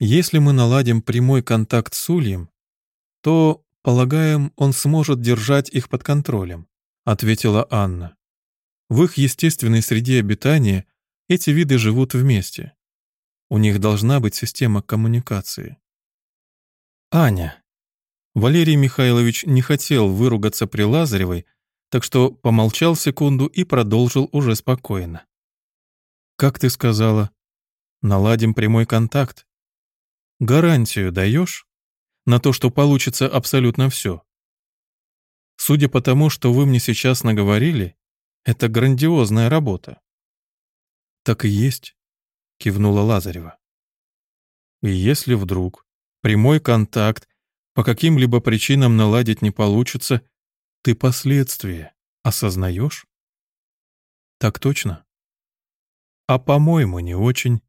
Если мы наладим прямой контакт с Ульем, то, полагаем, он сможет держать их под контролем», — ответила Анна. «В их естественной среде обитания эти виды живут вместе. У них должна быть система коммуникации. Аня. Валерий Михайлович не хотел выругаться при Лазаревой, так что помолчал секунду и продолжил уже спокойно. «Как ты сказала? Наладим прямой контакт. Гарантию даешь? На то, что получится абсолютно все?» Судя по тому, что вы мне сейчас наговорили, это грандиозная работа. Так и есть, кивнула Лазарева. И если вдруг прямой контакт по каким-либо причинам наладить не получится, ты последствия осознаешь? Так точно. А по-моему, не очень,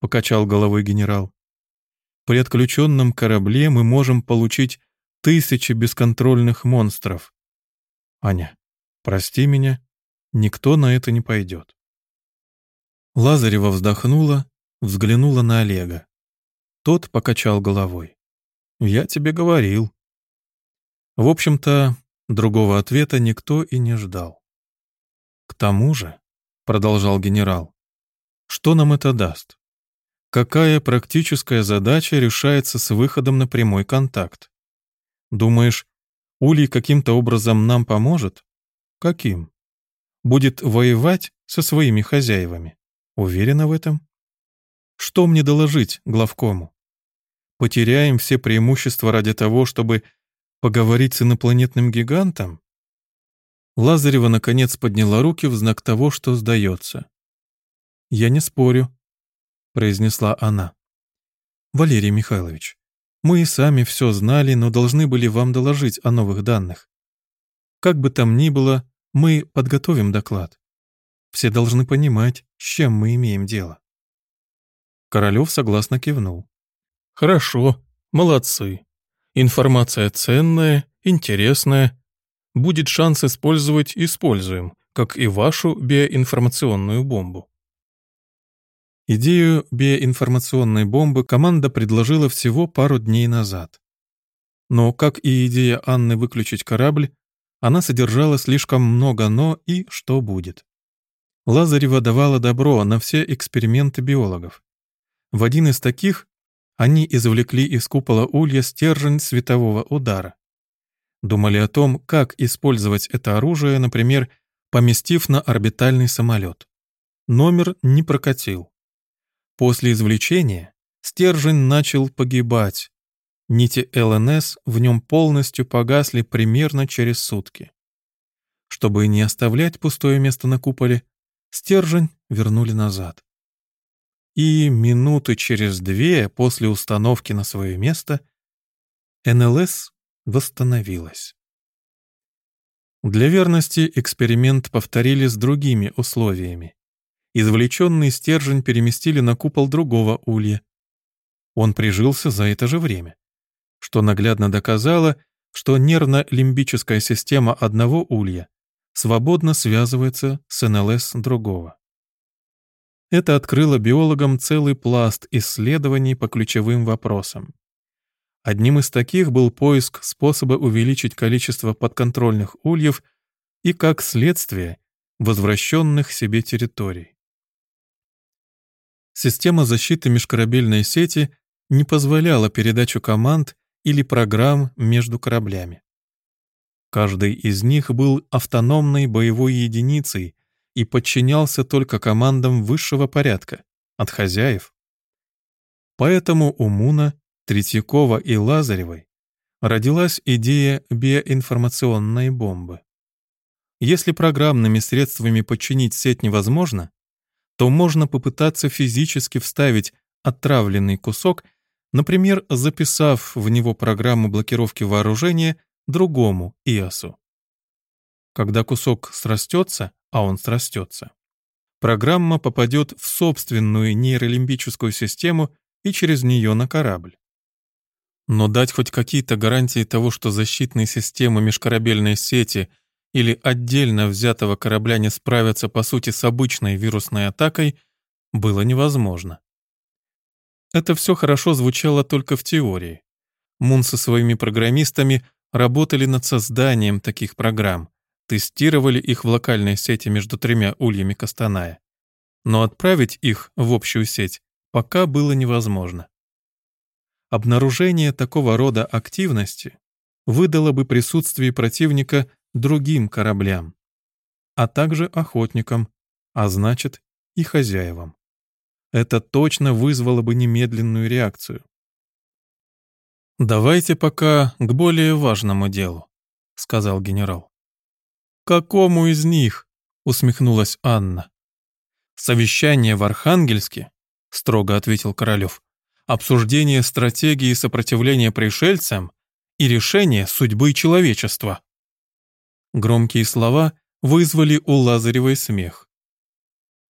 покачал головой генерал. При отключенном корабле мы можем получить тысячи бесконтрольных монстров. Аня, прости меня, никто на это не пойдет. Лазарева вздохнула, взглянула на Олега. Тот покачал головой. «Я тебе говорил». В общем-то, другого ответа никто и не ждал. «К тому же», — продолжал генерал, — «что нам это даст? Какая практическая задача решается с выходом на прямой контакт? Думаешь, Улей каким-то образом нам поможет? Каким? Будет воевать со своими хозяевами? Уверена в этом? Что мне доложить главкому? Потеряем все преимущества ради того, чтобы поговорить с инопланетным гигантом? Лазарева наконец подняла руки в знак того, что сдается. «Я не спорю», — произнесла она. «Валерий Михайлович, мы и сами все знали, но должны были вам доложить о новых данных. Как бы там ни было, мы подготовим доклад. Все должны понимать, с чем мы имеем дело». Королев согласно кивнул. «Хорошо, молодцы. Информация ценная, интересная. Будет шанс использовать – используем, как и вашу биоинформационную бомбу. Идею биоинформационной бомбы команда предложила всего пару дней назад. Но, как и идея Анны выключить корабль, она содержала слишком много «но» и «что будет». Лазарева давала добро на все эксперименты биологов. В один из таких они извлекли из купола улья стержень светового удара. Думали о том, как использовать это оружие, например, поместив на орбитальный самолет. Номер не прокатил. После извлечения стержень начал погибать. Нити ЛНС в нем полностью погасли примерно через сутки. Чтобы не оставлять пустое место на куполе, стержень вернули назад. И минуты через две после установки на свое место НЛС восстановилась. Для верности эксперимент повторили с другими условиями. Извлеченный стержень переместили на купол другого улья. Он прижился за это же время, что наглядно доказало, что нервно-лимбическая система одного улья свободно связывается с НЛС другого. Это открыло биологам целый пласт исследований по ключевым вопросам. Одним из таких был поиск способа увеличить количество подконтрольных ульев и, как следствие, возвращенных себе территорий. Система защиты межкорабельной сети не позволяла передачу команд или программ между кораблями. Каждый из них был автономной боевой единицей и подчинялся только командам высшего порядка, от хозяев. Поэтому у Муна, Третьякова и Лазаревой родилась идея биоинформационной бомбы. Если программными средствами подчинить сеть невозможно, то можно попытаться физически вставить отравленный кусок, например, записав в него программу блокировки вооружения другому ИАСу. Когда кусок срастется, а он срастется, программа попадет в собственную нейролимбическую систему и через нее на корабль. Но дать хоть какие-то гарантии того, что защитные системы межкорабельной сети – или отдельно взятого корабля не справиться по сути с обычной вирусной атакой, было невозможно. Это все хорошо звучало только в теории. Мун со своими программистами работали над созданием таких программ, тестировали их в локальной сети между тремя ульями Кастаная. Но отправить их в общую сеть пока было невозможно. Обнаружение такого рода активности выдало бы присутствие противника другим кораблям, а также охотникам, а значит и хозяевам. Это точно вызвало бы немедленную реакцию. «Давайте пока к более важному делу», — сказал генерал. «Какому из них?» — усмехнулась Анна. «Совещание в Архангельске», — строго ответил Королев, «обсуждение стратегии сопротивления пришельцам и решение судьбы человечества». Громкие слова вызвали у Лазаревой смех.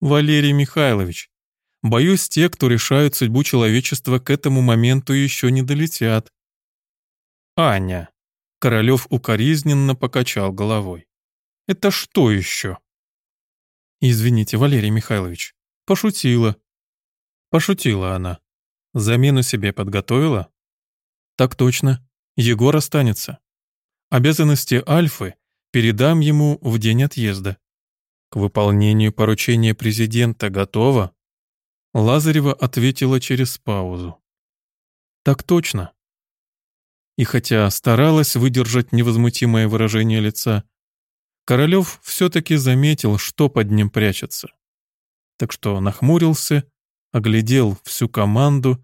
«Валерий Михайлович, боюсь, те, кто решают судьбу человечества, к этому моменту еще не долетят». «Аня», — Королев укоризненно покачал головой. «Это что еще?» «Извините, Валерий Михайлович, пошутила». Пошутила она. Замену себе подготовила? Так точно. Егор останется. Обязанности Альфы передам ему в день отъезда. К выполнению поручения президента готово? Лазарева ответила через паузу. Так точно. И хотя старалась выдержать невозмутимое выражение лица, Королев все-таки заметил, что под ним прячется. Так что нахмурился, оглядел всю команду,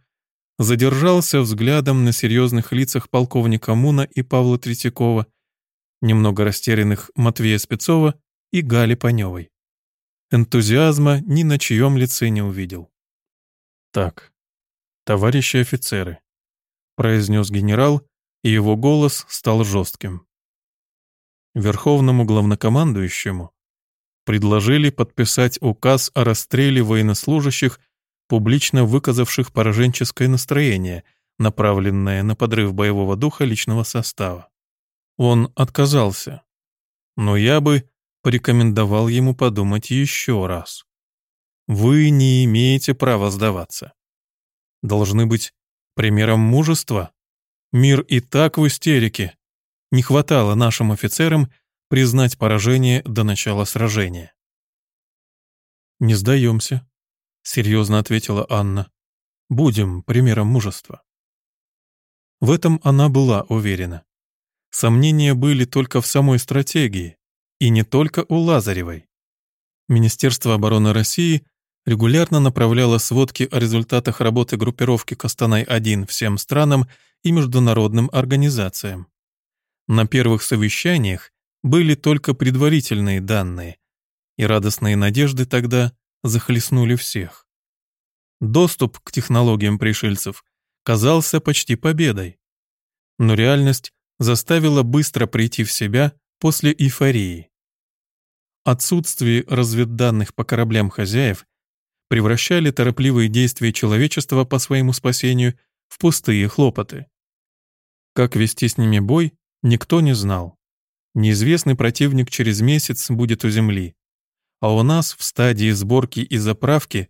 задержался взглядом на серьезных лицах полковника Муна и Павла Третьякова, немного растерянных Матвея Спецова и Гали Паневой. Энтузиазма ни на чьем лице не увидел. «Так, товарищи офицеры», — произнес генерал, и его голос стал жестким верховному главнокомандующему предложили подписать указ о расстреле военнослужащих, публично выказавших пораженческое настроение, направленное на подрыв боевого духа личного состава. Он отказался, но я бы порекомендовал ему подумать еще раз. Вы не имеете права сдаваться. Должны быть примером мужества. Мир и так в истерике, не хватало нашим офицерам признать поражение до начала сражения. «Не сдаемся», — серьезно ответила Анна. «Будем примером мужества». В этом она была уверена. Сомнения были только в самой стратегии, и не только у Лазаревой. Министерство обороны России регулярно направляло сводки о результатах работы группировки Костанай-1 всем странам и международным организациям. На первых совещаниях были только предварительные данные, и радостные надежды тогда захлестнули всех. Доступ к технологиям пришельцев казался почти победой. Но реальность заставила быстро прийти в себя после эйфории. Отсутствие разведданных по кораблям хозяев превращали торопливые действия человечества по своему спасению в пустые хлопоты. Как вести с ними бой, Никто не знал. Неизвестный противник через месяц будет у Земли. А у нас в стадии сборки и заправки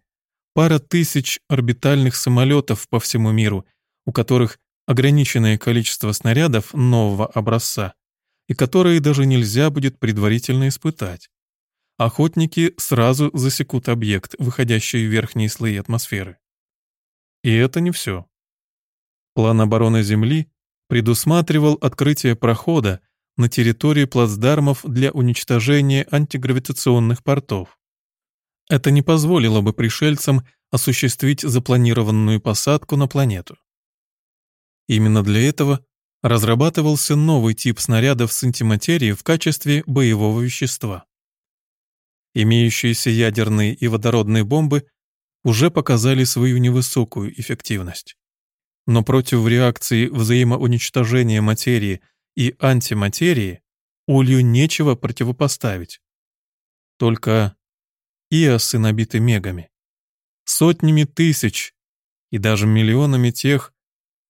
пара тысяч орбитальных самолетов по всему миру, у которых ограниченное количество снарядов нового образца, и которые даже нельзя будет предварительно испытать. Охотники сразу засекут объект, выходящий в верхние слои атмосферы. И это не все. План обороны Земли предусматривал открытие прохода на территории плацдармов для уничтожения антигравитационных портов. Это не позволило бы пришельцам осуществить запланированную посадку на планету. Именно для этого разрабатывался новый тип снарядов с антиматерией в качестве боевого вещества. Имеющиеся ядерные и водородные бомбы уже показали свою невысокую эффективность но против реакции взаимоуничтожения материи и антиматерии улью нечего противопоставить. Только иосы набиты мегами, сотнями тысяч и даже миллионами тех,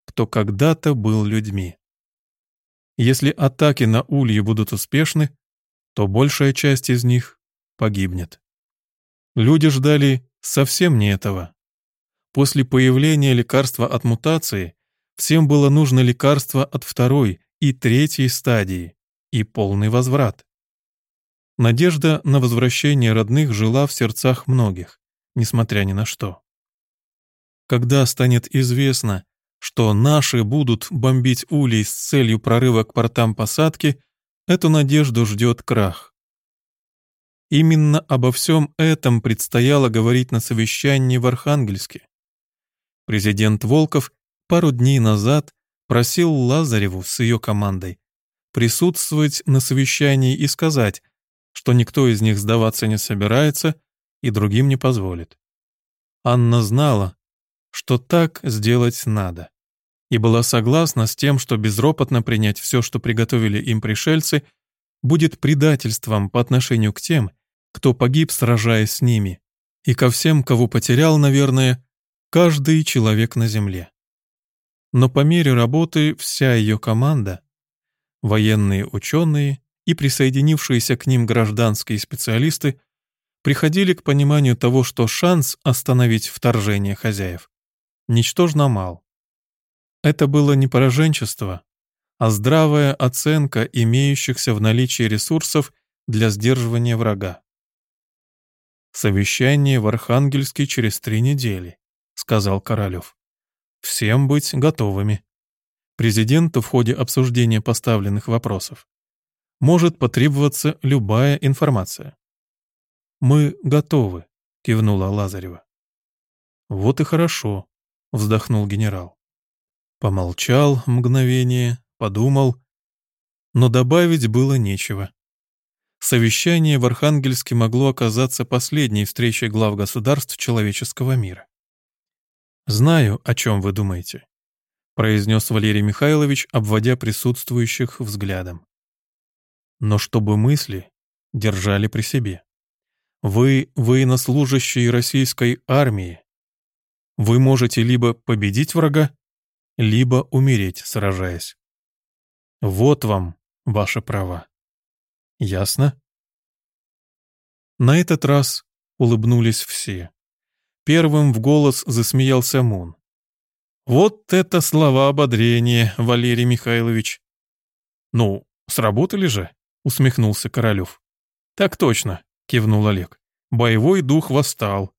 кто когда-то был людьми. Если атаки на ульи будут успешны, то большая часть из них погибнет. Люди ждали совсем не этого. После появления лекарства от мутации всем было нужно лекарство от второй и третьей стадии и полный возврат. Надежда на возвращение родных жила в сердцах многих, несмотря ни на что. Когда станет известно, что наши будут бомбить улей с целью прорыва к портам посадки, эту надежду ждет крах. Именно обо всем этом предстояло говорить на совещании в Архангельске. Президент Волков пару дней назад просил Лазареву с ее командой присутствовать на совещании и сказать, что никто из них сдаваться не собирается и другим не позволит. Анна знала, что так сделать надо, и была согласна с тем, что безропотно принять все, что приготовили им пришельцы, будет предательством по отношению к тем, кто погиб, сражаясь с ними, и ко всем, кого потерял, наверное, каждый человек на Земле. Но по мере работы вся ее команда, военные ученые и присоединившиеся к ним гражданские специалисты приходили к пониманию того, что шанс остановить вторжение хозяев ничтожно мал. Это было не пораженчество, а здравая оценка имеющихся в наличии ресурсов для сдерживания врага. «Совещание в Архангельске через три недели», — сказал Королев. «Всем быть готовыми. Президенту в ходе обсуждения поставленных вопросов может потребоваться любая информация». «Мы готовы», — кивнула Лазарева. «Вот и хорошо», — вздохнул генерал. Помолчал мгновение, подумал, но добавить было нечего. Совещание в Архангельске могло оказаться последней встречей глав государств человеческого мира. «Знаю, о чем вы думаете», — произнес Валерий Михайлович, обводя присутствующих взглядом. «Но чтобы мысли держали при себе. Вы военнослужащие российской армии. Вы можете либо победить врага, либо умереть, сражаясь. Вот вам ваши права. Ясно? На этот раз улыбнулись все. Первым в голос засмеялся Мун. «Вот это слова ободрения, Валерий Михайлович!» «Ну, сработали же?» — усмехнулся Королев. «Так точно», — кивнул Олег. «Боевой дух восстал».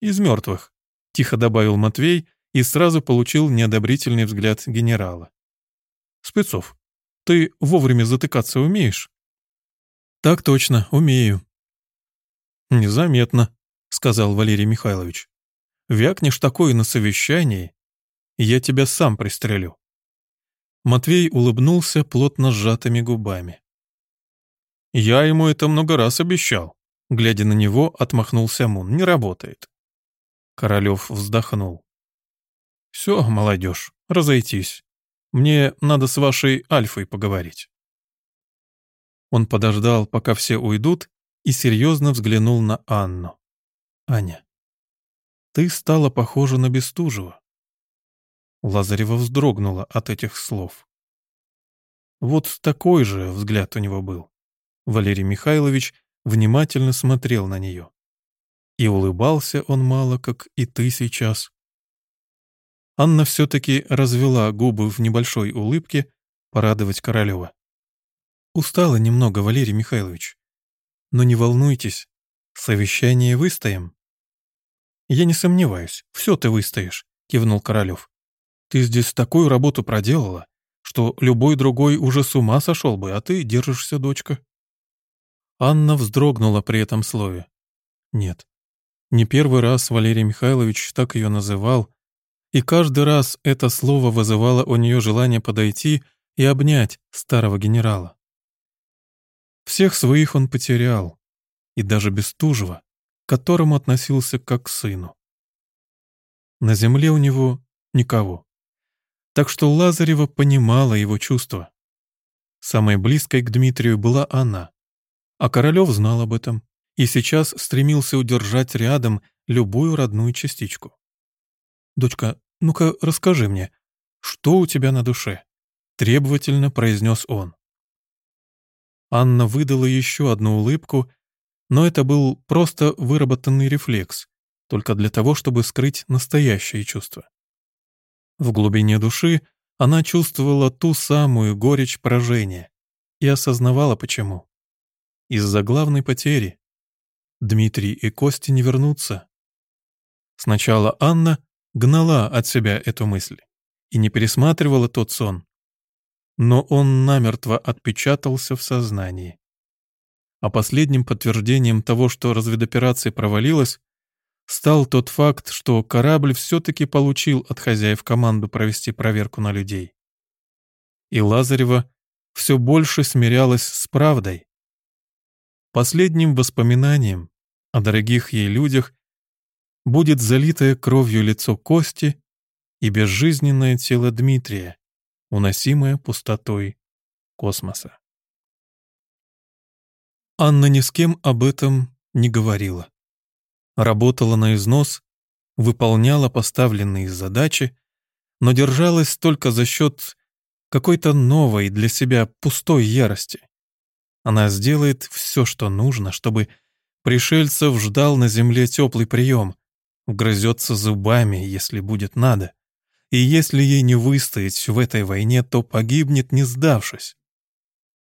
«Из мертвых», — тихо добавил Матвей и сразу получил неодобрительный взгляд генерала. «Спецов, ты вовремя затыкаться умеешь?» «Так точно, умею». «Незаметно», — сказал Валерий Михайлович. «Вякнешь такое на совещании, я тебя сам пристрелю». Матвей улыбнулся плотно сжатыми губами. «Я ему это много раз обещал», — глядя на него, отмахнулся Мун. «Не работает». Королев вздохнул. «Все, молодежь, разойтись. Мне надо с вашей Альфой поговорить». Он подождал, пока все уйдут, и серьезно взглянул на Анну. «Аня, ты стала похожа на Бестужева». Лазарева вздрогнула от этих слов. Вот такой же взгляд у него был. Валерий Михайлович внимательно смотрел на нее. И улыбался он мало, как и ты сейчас. Анна все-таки развела губы в небольшой улыбке порадовать Королева. Устала немного, Валерий Михайлович. Но не волнуйтесь, совещание выстоим. Я не сомневаюсь, все ты выстоишь, кивнул Королев. Ты здесь такую работу проделала, что любой другой уже с ума сошел бы, а ты держишься, дочка. Анна вздрогнула при этом слове. Нет, не первый раз Валерий Михайлович так ее называл, и каждый раз это слово вызывало у нее желание подойти и обнять старого генерала. Всех своих он потерял, и даже Бестужева, к которому относился как к сыну. На земле у него никого. Так что Лазарева понимала его чувства. Самой близкой к Дмитрию была она, а Королев знал об этом и сейчас стремился удержать рядом любую родную частичку. «Дочка, ну-ка расскажи мне, что у тебя на душе?» — требовательно произнес он. Анна выдала еще одну улыбку, но это был просто выработанный рефлекс, только для того, чтобы скрыть настоящие чувства. В глубине души она чувствовала ту самую горечь поражения и осознавала почему. Из-за главной потери. Дмитрий и Костя не вернутся. Сначала Анна гнала от себя эту мысль и не пересматривала тот сон, но он намертво отпечатался в сознании. А последним подтверждением того, что разведоперация провалилась, стал тот факт, что корабль все-таки получил от хозяев команду провести проверку на людей. И Лазарева все больше смирялась с правдой. Последним воспоминанием о дорогих ей людях будет залитое кровью лицо Кости и безжизненное тело Дмитрия, уносимое пустотой космоса. Анна ни с кем об этом не говорила. Работала на износ, выполняла поставленные задачи, но держалась только за счет какой-то новой для себя пустой ярости. Она сделает все, что нужно, чтобы пришельцев ждал на земле теплый прием, угрызется зубами, если будет надо. И если ей не выстоять в этой войне, то погибнет, не сдавшись.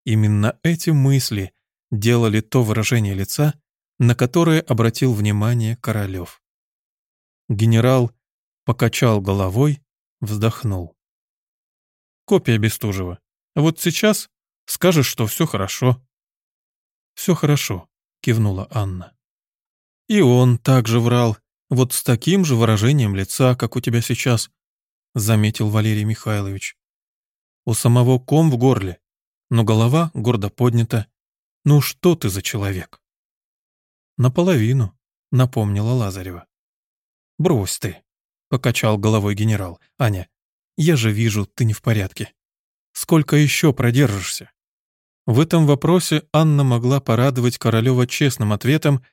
Именно эти мысли делали то выражение лица, на которое обратил внимание Королев. Генерал покачал головой, вздохнул. «Копия Бестужева. Вот сейчас скажешь, что все хорошо». «Все хорошо», — кивнула Анна. «И он также врал, вот с таким же выражением лица, как у тебя сейчас», — заметил Валерий Михайлович. «У самого ком в горле, но голова гордо поднята. Ну что ты за человек?» «Наполовину», — напомнила Лазарева. «Брось ты», — покачал головой генерал. «Аня, я же вижу, ты не в порядке. Сколько еще продержишься?» В этом вопросе Анна могла порадовать Королева честным ответом,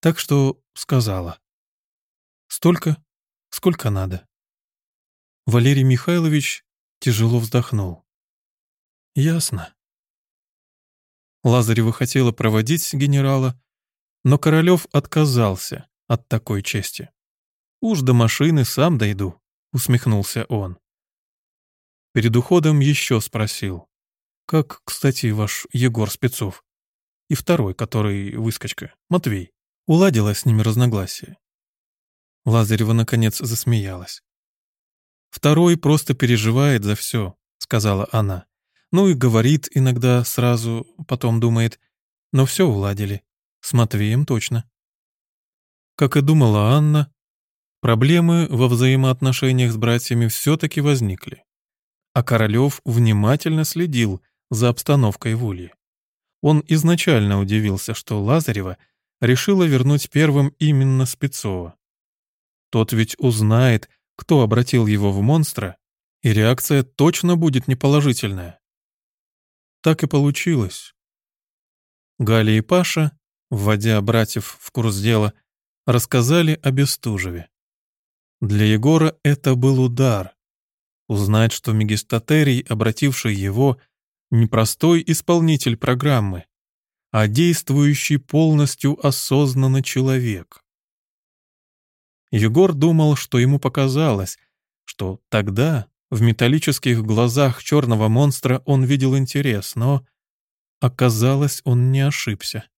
так что сказала. «Столько, сколько надо». Валерий Михайлович тяжело вздохнул. «Ясно». Лазарева хотела проводить генерала, но Королев отказался от такой чести. «Уж до машины сам дойду», — усмехнулся он. Перед уходом еще спросил. Как, кстати, ваш Егор Спецов. И второй, который выскочка, Матвей. Уладила с ними разногласия. Лазарева, наконец, засмеялась. «Второй просто переживает за все», — сказала она. Ну и говорит иногда сразу, потом думает. Но все уладили. С Матвеем точно. Как и думала Анна, проблемы во взаимоотношениях с братьями все-таки возникли. А Королев внимательно следил за обстановкой в Улье. Он изначально удивился, что Лазарева решила вернуть первым именно Спецова. Тот ведь узнает, кто обратил его в монстра, и реакция точно будет неположительная. Так и получилось. Галя и Паша, вводя братьев в курс дела, рассказали о Бестужеве. Для Егора это был удар. Узнать, что Мегистатерий, обративший его, не простой исполнитель программы, а действующий полностью осознанно человек. Егор думал, что ему показалось, что тогда в металлических глазах черного монстра он видел интерес, но оказалось, он не ошибся.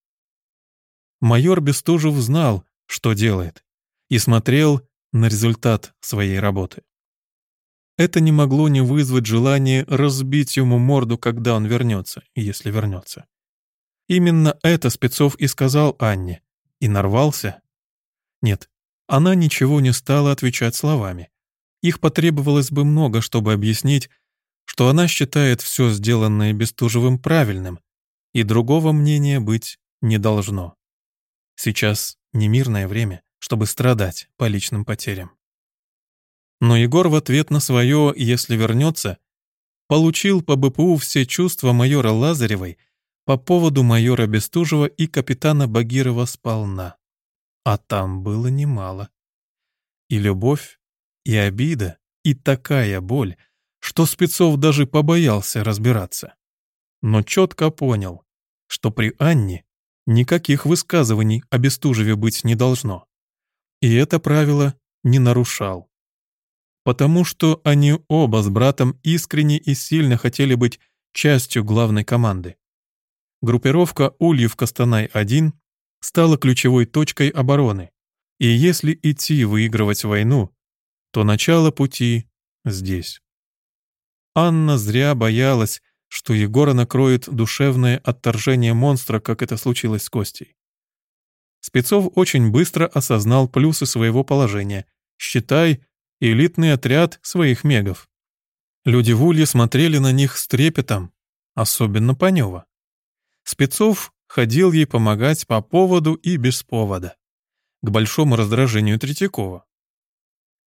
Майор Бестужев знал, что делает, и смотрел на результат своей работы. Это не могло не вызвать желание разбить ему морду, когда он вернется, если вернется. Именно это Спецов и сказал Анне. И нарвался? Нет, она ничего не стала отвечать словами. Их потребовалось бы много, чтобы объяснить, что она считает все сделанное Бестужевым правильным, и другого мнения быть не должно. Сейчас не мирное время, чтобы страдать по личным потерям. Но Егор в ответ на свое «если вернется» получил по БПУ все чувства майора Лазаревой по поводу майора Бестужева и капитана Багирова сполна. А там было немало. И любовь, и обида, и такая боль, что Спецов даже побоялся разбираться. Но четко понял, что при Анне никаких высказываний о Бестужеве быть не должно. И это правило не нарушал потому что они оба с братом искренне и сильно хотели быть частью главной команды. Группировка Ульев-Костанай-1 стала ключевой точкой обороны, и если идти выигрывать войну, то начало пути здесь. Анна зря боялась, что Егора накроет душевное отторжение монстра, как это случилось с Костей. Спецов очень быстро осознал плюсы своего положения, считай, элитный отряд своих мегов. Люди в Улье смотрели на них с трепетом,
особенно Панева. Спецов ходил ей помогать по поводу и без повода, к большому раздражению Третьякова.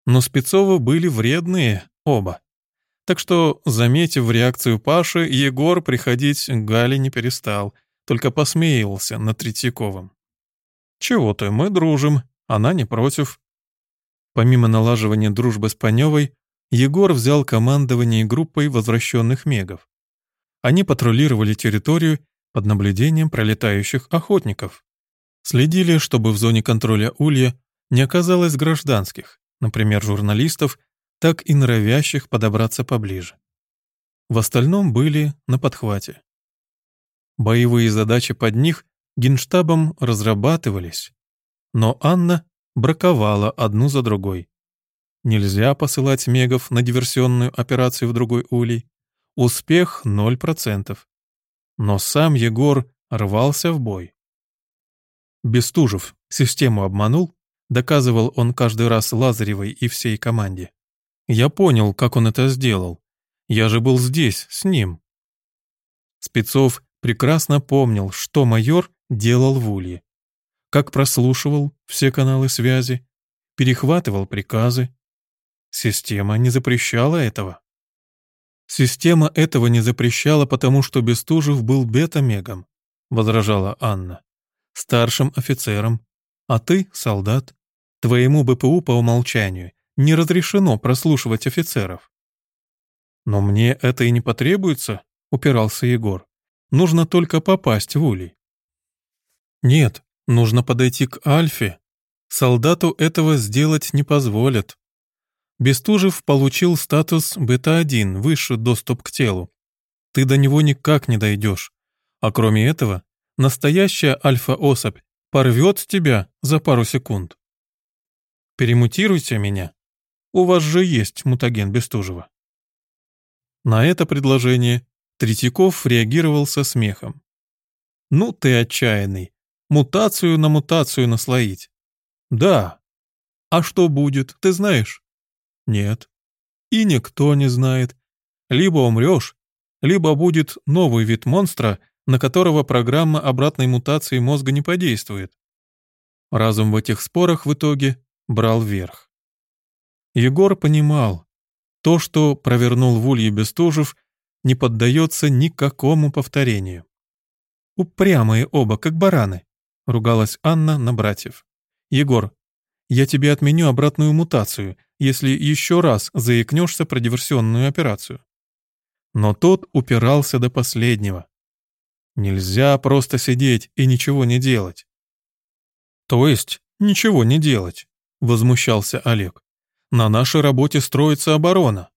Но Спецовы были вредные оба. Так что, заметив реакцию Паши, Егор приходить к Гале не перестал, только посмеивался над Третьяковым. «Чего ты, мы дружим, она не против». Помимо налаживания дружбы с Паневой, Егор взял командование группой возвращенных мегов. Они патрулировали территорию под наблюдением пролетающих охотников. Следили, чтобы в зоне контроля Улья не оказалось гражданских, например, журналистов, так и норовящих подобраться поближе. В остальном были на подхвате. Боевые задачи под них генштабом разрабатывались, но Анна браковала одну за другой. Нельзя посылать мегов на диверсионную операцию в другой улей. Успех 0%. Но сам Егор рвался в бой. Бестужев систему обманул, доказывал он каждый раз Лазаревой и всей команде. Я понял, как он это сделал. Я же был здесь, с ним. Спецов прекрасно помнил, что майор делал в Улье. Как прослушивал все каналы связи, перехватывал приказы, Система не запрещала этого. Система этого не запрещала, потому что Бестужев был бета-мегом, возражала Анна. Старшим офицером. А ты — солдат. Твоему БПУ по умолчанию не разрешено прослушивать офицеров. Но мне это и не потребуется, упирался Егор. Нужно только попасть в улей. Нет, нужно подойти к Альфе. Солдату этого сделать не позволят. Бестужев получил статус бета-1, высший доступ к телу. Ты до него никак не дойдешь. А кроме этого, настоящая альфа-особь порвет тебя за пару секунд. Перемутируйте меня. У вас же есть мутаген Бестужева. На это предложение Третьяков реагировал со смехом. «Ну ты отчаянный. Мутацию на мутацию наслоить». «Да. А что будет, ты знаешь?» Нет. И никто не знает. Либо умрешь, либо будет новый вид монстра, на которого программа обратной мутации мозга не подействует. Разум в этих спорах в итоге брал верх. Егор понимал, то, что провернул в Улье Бестужев, не поддается никакому повторению. «Упрямые оба, как бараны», — ругалась Анна на братьев. «Егор, я тебе отменю обратную мутацию, если еще раз заикнешься про диверсионную операцию. Но тот упирался до последнего. Нельзя просто сидеть и ничего не делать. То есть ничего не делать, возмущался Олег. На нашей работе строится оборона.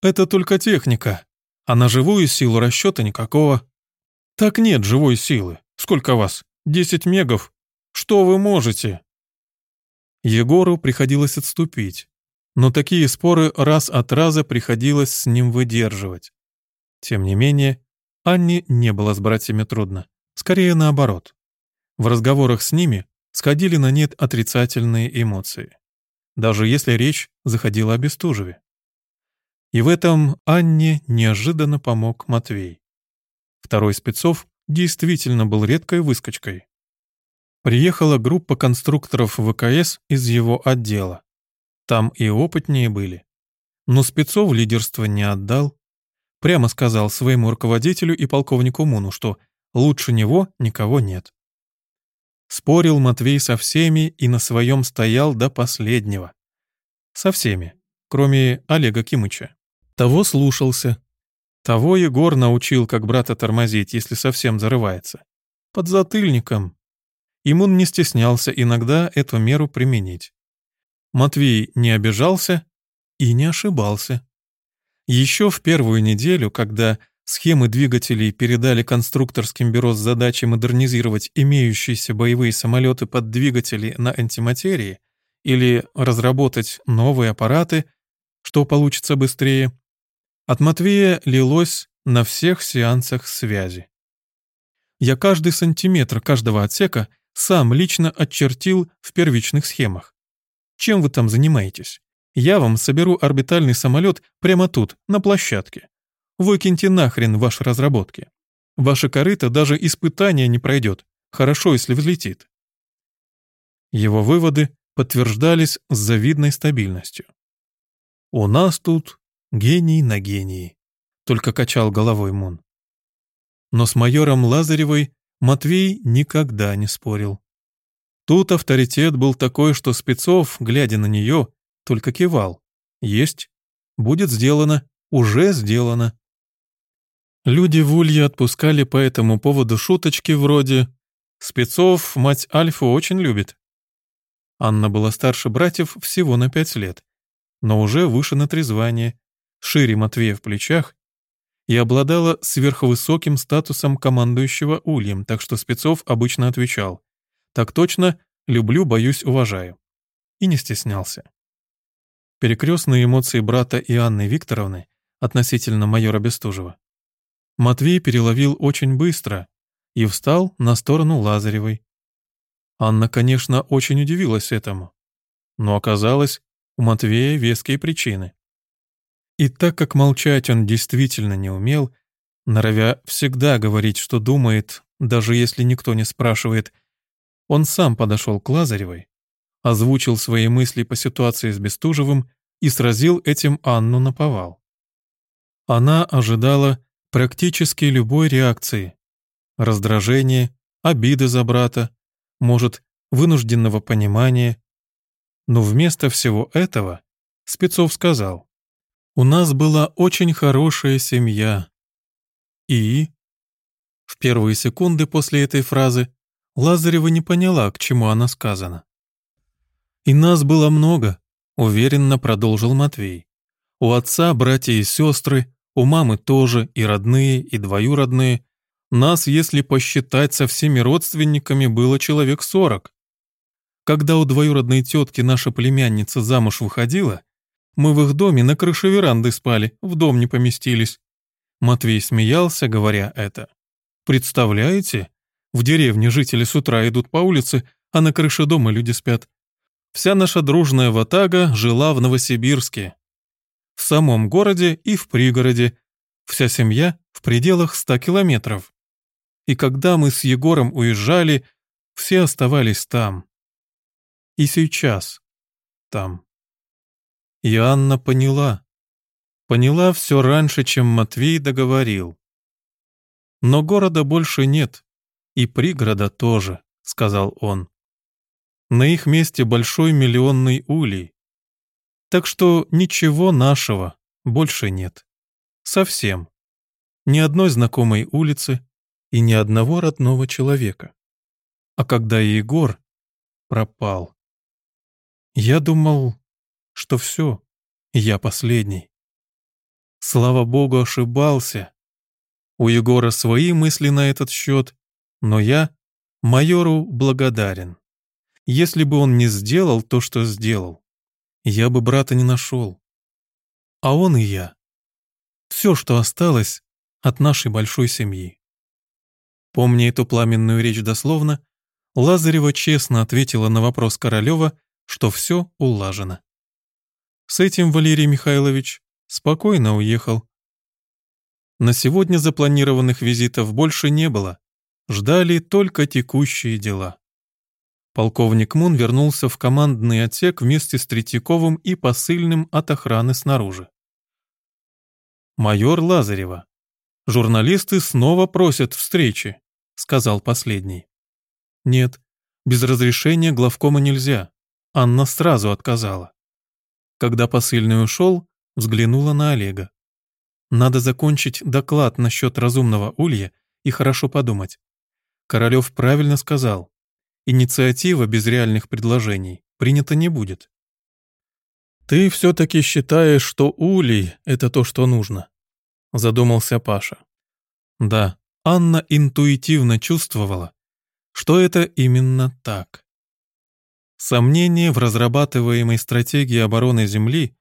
Это только техника, а на живую силу расчета никакого. Так нет живой силы. Сколько вас? Десять мегов? Что вы можете? Егору приходилось отступить, но такие споры раз от раза приходилось с ним выдерживать. Тем не менее, Анне не было с братьями трудно, скорее наоборот. В разговорах с ними сходили на нет отрицательные эмоции, даже если речь заходила о Бестужеве. И в этом Анне неожиданно помог Матвей. Второй спецов действительно был редкой выскочкой. Приехала группа конструкторов ВКС из его отдела. Там и опытнее были. Но спецов лидерство не отдал. Прямо сказал своему руководителю и полковнику Муну, что лучше него никого нет. Спорил Матвей со всеми и на своем стоял до последнего. Со всеми, кроме Олега Кимыча. Того слушался. Того Егор научил, как брата тормозить, если совсем зарывается. Под затыльником, Имун не стеснялся иногда эту меру применить. Матвей не обижался и не ошибался. Еще в первую неделю, когда схемы двигателей передали конструкторским бюро с задачей модернизировать имеющиеся боевые самолеты под двигатели на антиматерии или разработать новые аппараты, что получится быстрее, от Матвея лилось на всех сеансах связи. Я каждый сантиметр каждого отсека сам лично очертил в первичных схемах. Чем вы там занимаетесь? Я вам соберу орбитальный самолет прямо тут, на площадке. Выкиньте нахрен ваши разработки. Ваша корыто даже испытания не пройдет. Хорошо, если взлетит. Его выводы подтверждались с завидной стабильностью. «У нас тут гений на гении», — только качал головой Мун. Но с майором Лазаревой Матвей никогда не спорил. Тут авторитет был такой, что Спецов, глядя на нее, только кивал. «Есть. Будет сделано. Уже сделано». Люди в Улье отпускали по этому поводу шуточки вроде «Спецов мать Альфу очень любит». Анна была старше братьев всего на пять лет, но уже выше на трезвание, шире Матвея в плечах и обладала сверхвысоким статусом командующего Ульем, так что Спецов обычно отвечал «Так точно, люблю, боюсь, уважаю». И не стеснялся. Перекрестные эмоции брата и Анны Викторовны относительно майора Бестужева Матвей переловил очень быстро и встал на сторону Лазаревой. Анна, конечно, очень удивилась этому, но оказалось, у Матвея веские причины. И так как молчать он действительно не умел, норовя всегда говорить, что думает, даже если никто не спрашивает, он сам подошел к Лазаревой, озвучил свои мысли по ситуации с Бестужевым и сразил этим Анну на повал. Она ожидала, практически любой реакции. Раздражение, обиды за брата, может, вынужденного понимания. Но вместо всего этого Спецов сказал, «У нас была очень хорошая семья». И... В первые секунды после этой фразы Лазарева не поняла, к чему она сказана. «И нас было много», — уверенно продолжил Матвей. «У отца братья и сестры, у мамы тоже и родные, и двоюродные. Нас, если посчитать со всеми родственниками, было человек сорок. Когда у двоюродной тетки наша племянница замуж выходила, мы в их доме на крыше веранды спали, в дом не поместились. Матвей смеялся, говоря это. Представляете? В деревне жители с утра идут по улице, а на крыше дома люди спят. Вся наша дружная ватага жила в Новосибирске в самом городе и в пригороде, вся семья в пределах ста километров. И когда мы с Егором уезжали, все оставались там. И сейчас там. И Анна поняла. Поняла все раньше, чем Матвей договорил. Но города больше нет, и пригорода тоже, сказал он. На их месте большой миллионный улей. Так что ничего нашего больше нет. Совсем. Ни одной знакомой улицы и ни одного родного человека. А когда Егор пропал, я думал, что все, я последний. Слава богу, ошибался. У Егора свои мысли на этот счет, но я майору благодарен. Если бы он не сделал то, что сделал, я бы брата не нашел. А он и я. Все, что осталось от нашей большой семьи. Помня эту пламенную речь дословно, Лазарева честно ответила на вопрос Королева, что все улажено. С этим Валерий Михайлович спокойно уехал. На сегодня запланированных визитов больше не было, ждали только текущие дела. Полковник Мун вернулся в командный отсек вместе с Третьяковым и посыльным от охраны снаружи. «Майор Лазарева, журналисты снова просят встречи», — сказал последний. «Нет, без разрешения главкома нельзя». Анна сразу отказала. Когда посыльный ушел, взглянула на Олега. «Надо закончить доклад насчет разумного улья и хорошо подумать. Королев правильно сказал. Инициатива без реальных предложений принята не будет. «Ты все-таки считаешь, что улей — это то, что нужно?» — задумался Паша. Да, Анна интуитивно чувствовала, что это именно так. Сомнения в разрабатываемой стратегии обороны Земли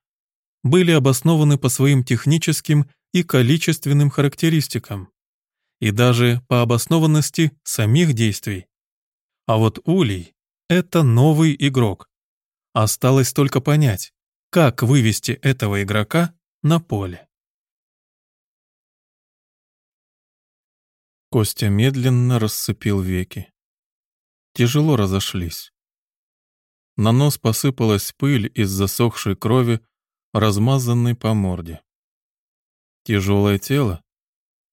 были обоснованы по своим техническим и количественным характеристикам и даже по обоснованности самих действий. А вот Улей — это новый игрок. Осталось только понять, как вывести этого игрока на поле.
Костя медленно рассыпил веки. Тяжело разошлись. На нос посыпалась пыль из засохшей крови, размазанной по морде. Тяжелое тело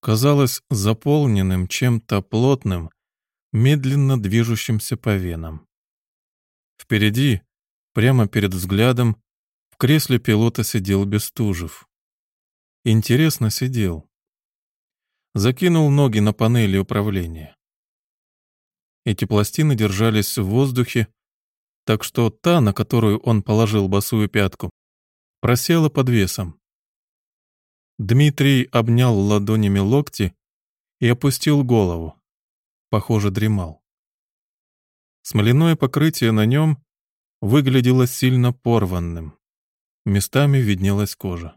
казалось заполненным чем-то плотным, медленно движущимся по венам. Впереди, прямо перед взглядом, в кресле пилота сидел Бестужев. Интересно сидел. Закинул ноги на панели управления. Эти пластины держались в воздухе, так что та, на которую он положил босую пятку, просела под весом. Дмитрий обнял ладонями локти и опустил голову. Похоже, дремал. Смоляное покрытие на нем выглядело сильно порванным. Местами виднелась кожа.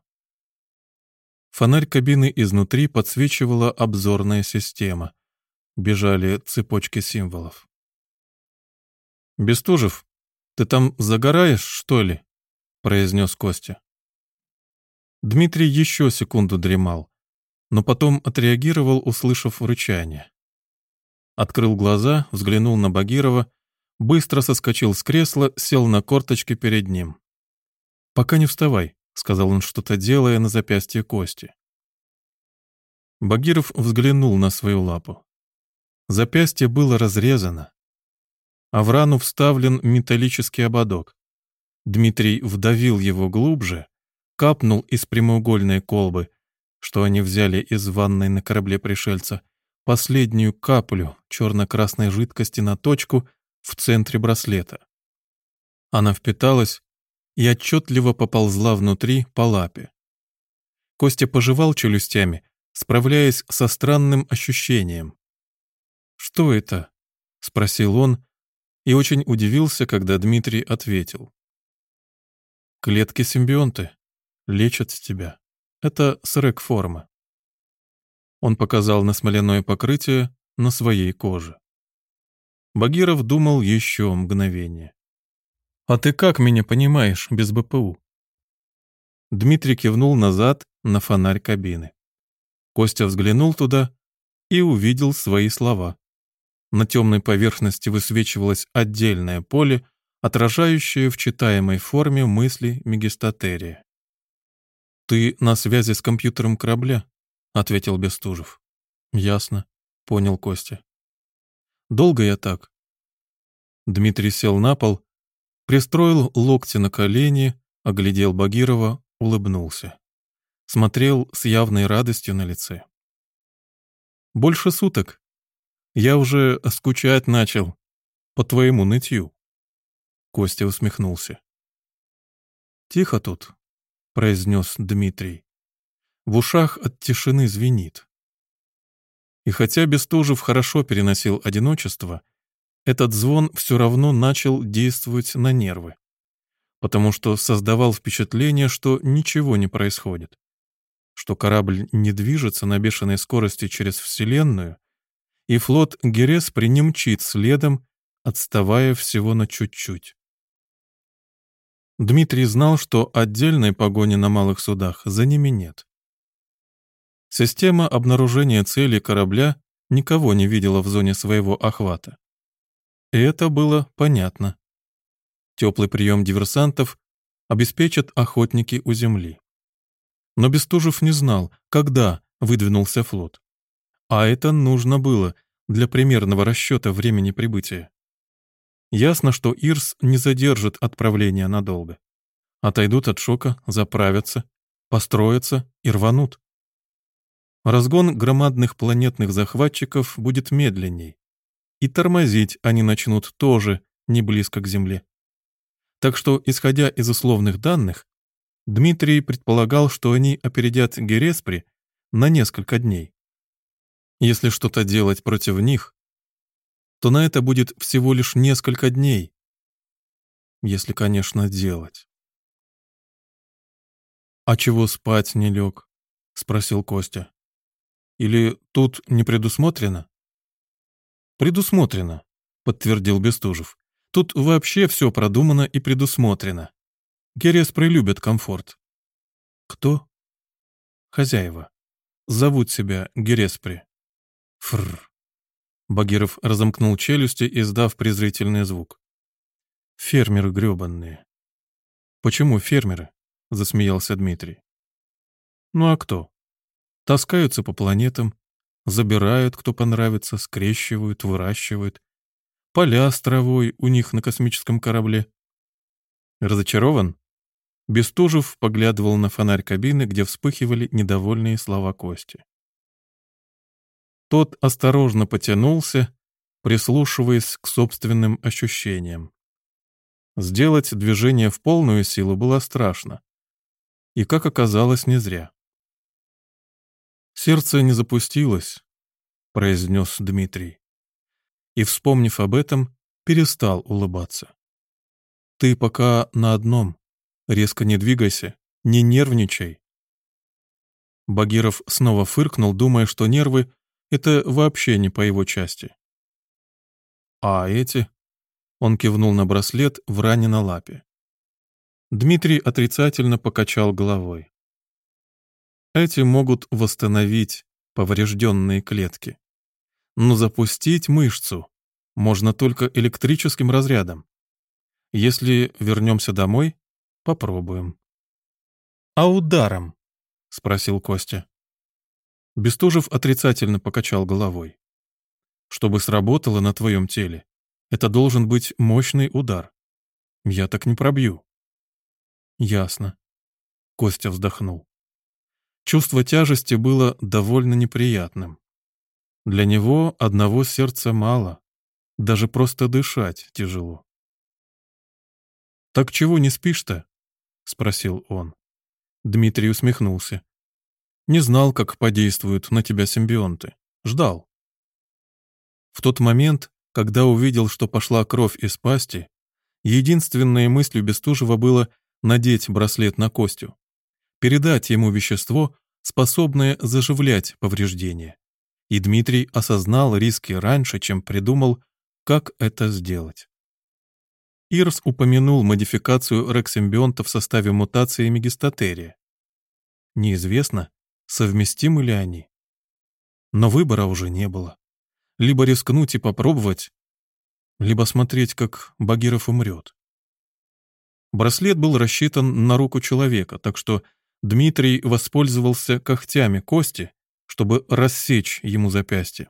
Фонарь кабины изнутри подсвечивала обзорная система. Бежали цепочки символов. «Бестужев, ты там загораешь, что ли?» — произнес Костя. Дмитрий еще секунду дремал, но потом отреагировал, услышав рычание. Открыл глаза, взглянул на Багирова, быстро соскочил с кресла, сел на корточки перед ним. «Пока не вставай», — сказал он что-то, делая на запястье Кости. Багиров взглянул на свою лапу. Запястье было разрезано, а в рану вставлен металлический ободок. Дмитрий вдавил его глубже, капнул из прямоугольной колбы, что они взяли из ванной на корабле пришельца, последнюю каплю черно-красной жидкости на точку в центре браслета. Она впиталась и отчетливо поползла внутри по лапе. Костя пожевал челюстями, справляясь со странным ощущением. «Что это?» — спросил он, и очень удивился, когда Дмитрий ответил. «Клетки-симбионты лечат тебя. Это срек-форма». Он показал на смоляное покрытие на своей коже. Багиров думал еще мгновение. «А ты как меня понимаешь без БПУ?» Дмитрий кивнул назад на фонарь кабины. Костя взглянул туда и увидел свои слова. На темной поверхности высвечивалось отдельное поле, отражающее в читаемой форме мысли Мегистатерия. «Ты на связи с компьютером корабля?» — ответил Бестужев. «Ясно», — понял Костя. «Долго я так?» Дмитрий сел на пол, пристроил локти на колени, оглядел Багирова, улыбнулся. Смотрел с явной радостью на лице. «Больше суток. Я уже скучать начал. По твоему нытью». Костя усмехнулся. «Тихо тут», — произнес Дмитрий. В ушах от тишины звенит. И хотя Бестужев хорошо переносил одиночество, этот звон все равно начал действовать на нервы, потому что создавал впечатление, что ничего не происходит, что корабль не движется на бешеной скорости через Вселенную, и флот Герес не мчит следом, отставая всего на чуть-чуть. Дмитрий знал, что отдельной погони на малых судах за ними нет. Система обнаружения цели корабля никого не видела в зоне своего охвата. И это было понятно. Теплый прием диверсантов обеспечат охотники у земли. Но Бестужев не знал, когда выдвинулся флот. А это нужно было для примерного расчета времени прибытия. Ясно, что Ирс не задержит отправление надолго. Отойдут от шока, заправятся, построятся и рванут. Разгон громадных планетных захватчиков будет медленней. И тормозить они начнут тоже не близко к Земле. Так что, исходя из условных данных, Дмитрий предполагал, что они опередят Гереспри на несколько дней. Если что-то делать против них, то на это будет всего лишь несколько дней. Если, конечно, делать. «А чего спать не лег?» — спросил Костя. Или тут не предусмотрено? Предусмотрено, подтвердил Бестужев. Тут вообще все продумано и предусмотрено. Гереспры любят комфорт. Кто? Хозяева. Зовут себя Гереспри.
Фрр. Багиров разомкнул челюсти, издав презрительный звук. Фермеры грёбанные. Почему фермеры? Засмеялся Дмитрий. Ну а кто? Таскаются по планетам, забирают, кто понравится, скрещивают, выращивают. Поля с травой у них на космическом корабле. Разочарован? Бестужев поглядывал на фонарь кабины, где вспыхивали недовольные слова Кости. Тот осторожно потянулся, прислушиваясь к собственным ощущениям. Сделать движение в полную силу было страшно. И, как оказалось, не зря. «Сердце не запустилось», — произнес Дмитрий. И, вспомнив об этом, перестал улыбаться. «Ты пока на одном. Резко не двигайся, не нервничай». Багиров снова фыркнул, думая, что нервы — это вообще не по его части. «А эти?» Он кивнул на браслет в ране на лапе. Дмитрий отрицательно покачал головой. Эти могут восстановить поврежденные клетки. Но запустить мышцу можно только электрическим разрядом. Если вернемся домой, попробуем. «А ударом?» — спросил Костя. Бестужев отрицательно покачал головой. «Чтобы сработало на твоем теле, это должен быть мощный удар. Я так не пробью. Ясно. Костя вздохнул. Чувство тяжести было довольно неприятным. Для него одного сердца мало. Даже просто дышать тяжело. «Так чего не спишь-то?» — спросил он. Дмитрий усмехнулся. «Не знал, как подействуют на тебя симбионты. Ждал». В тот момент когда увидел, что пошла кровь из пасти, единственной мыслью Бестужева было надеть браслет на Костю, передать ему вещество, способное заживлять повреждения. И Дмитрий осознал риски раньше, чем придумал, как это сделать. Ирс упомянул модификацию рексимбионта в составе мутации мегистатерия. Неизвестно, совместимы ли они. Но выбора уже не было. Либо рискнуть и попробовать, либо смотреть, как Багиров умрет. Браслет был рассчитан на руку человека, так что Дмитрий воспользовался когтями кости, чтобы рассечь ему запястье,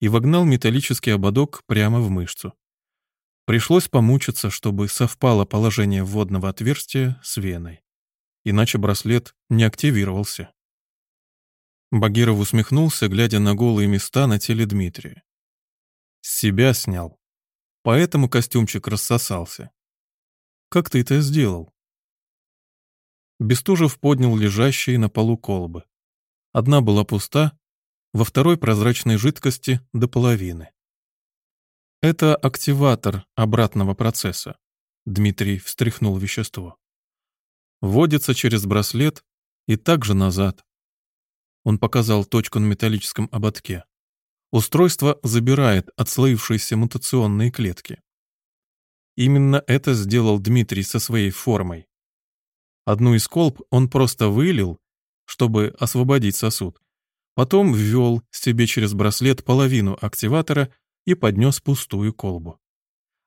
и вогнал металлический ободок прямо в мышцу. Пришлось помучиться, чтобы совпало положение вводного отверстия с веной. Иначе браслет не активировался. Багиров усмехнулся, глядя на голые места на теле Дмитрия. С себя снял. Поэтому костюмчик рассосался. Как ты это сделал? Бестужев поднял лежащие на полу колбы. Одна была пуста, во второй прозрачной жидкости до половины. Это активатор обратного процесса. Дмитрий встряхнул вещество. Вводится через браслет и также назад. Он показал точку на металлическом ободке. Устройство забирает отслоившиеся мутационные клетки. Именно это сделал Дмитрий со своей формой. Одну из колб он просто вылил, чтобы освободить сосуд. Потом ввел себе через браслет половину активатора и поднес пустую колбу.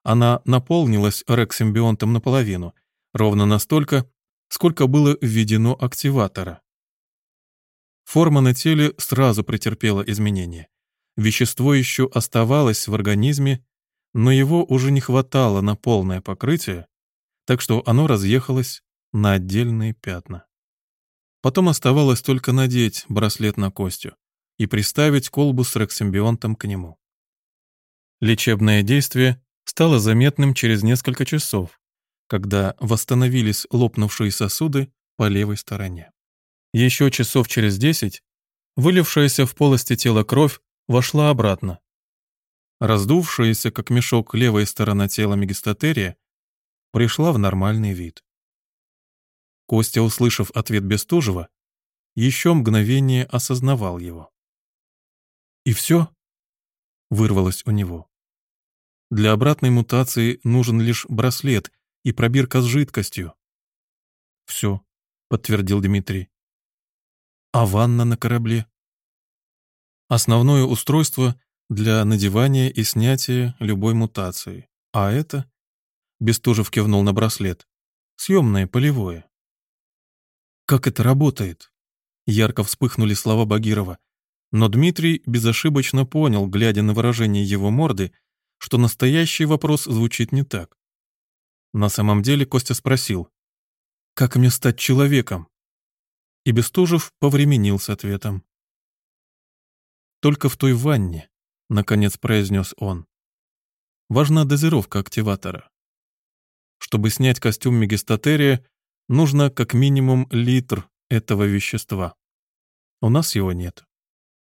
Она наполнилась рексимбионтом наполовину, ровно настолько, сколько было введено активатора. Форма на теле сразу претерпела изменения. Вещество еще оставалось в организме, но его уже не хватало на полное покрытие, так что оно разъехалось на отдельные пятна. Потом оставалось только надеть браслет на костью и приставить колбу с рексимбионтом к нему. Лечебное действие стало заметным через несколько часов, когда восстановились лопнувшие сосуды по левой стороне. Еще часов через десять вылившаяся в полости тела кровь вошла обратно. Раздувшаяся, как мешок, левая сторона тела мегистатерия пришла в нормальный вид. Костя, услышав ответ Бестужева, еще мгновение осознавал его. «И все?» — вырвалось у него. Для обратной мутации нужен лишь браслет и пробирка с жидкостью. «Все», — подтвердил Дмитрий. А ванна на корабле? Основное устройство для надевания и снятия любой мутации. А это, Бестужев кивнул на браслет, съемное полевое. Как это работает? Ярко вспыхнули слова Багирова. Но Дмитрий безошибочно понял, глядя на выражение его морды, что настоящий вопрос звучит не так. На самом деле Костя спросил, «Как мне стать человеком?» И Бестужев повременил с ответом. «Только в той ванне», — наконец произнес он. «Важна дозировка активатора. Чтобы снять костюм мегистатерия, нужно как минимум литр этого вещества. У нас его нет.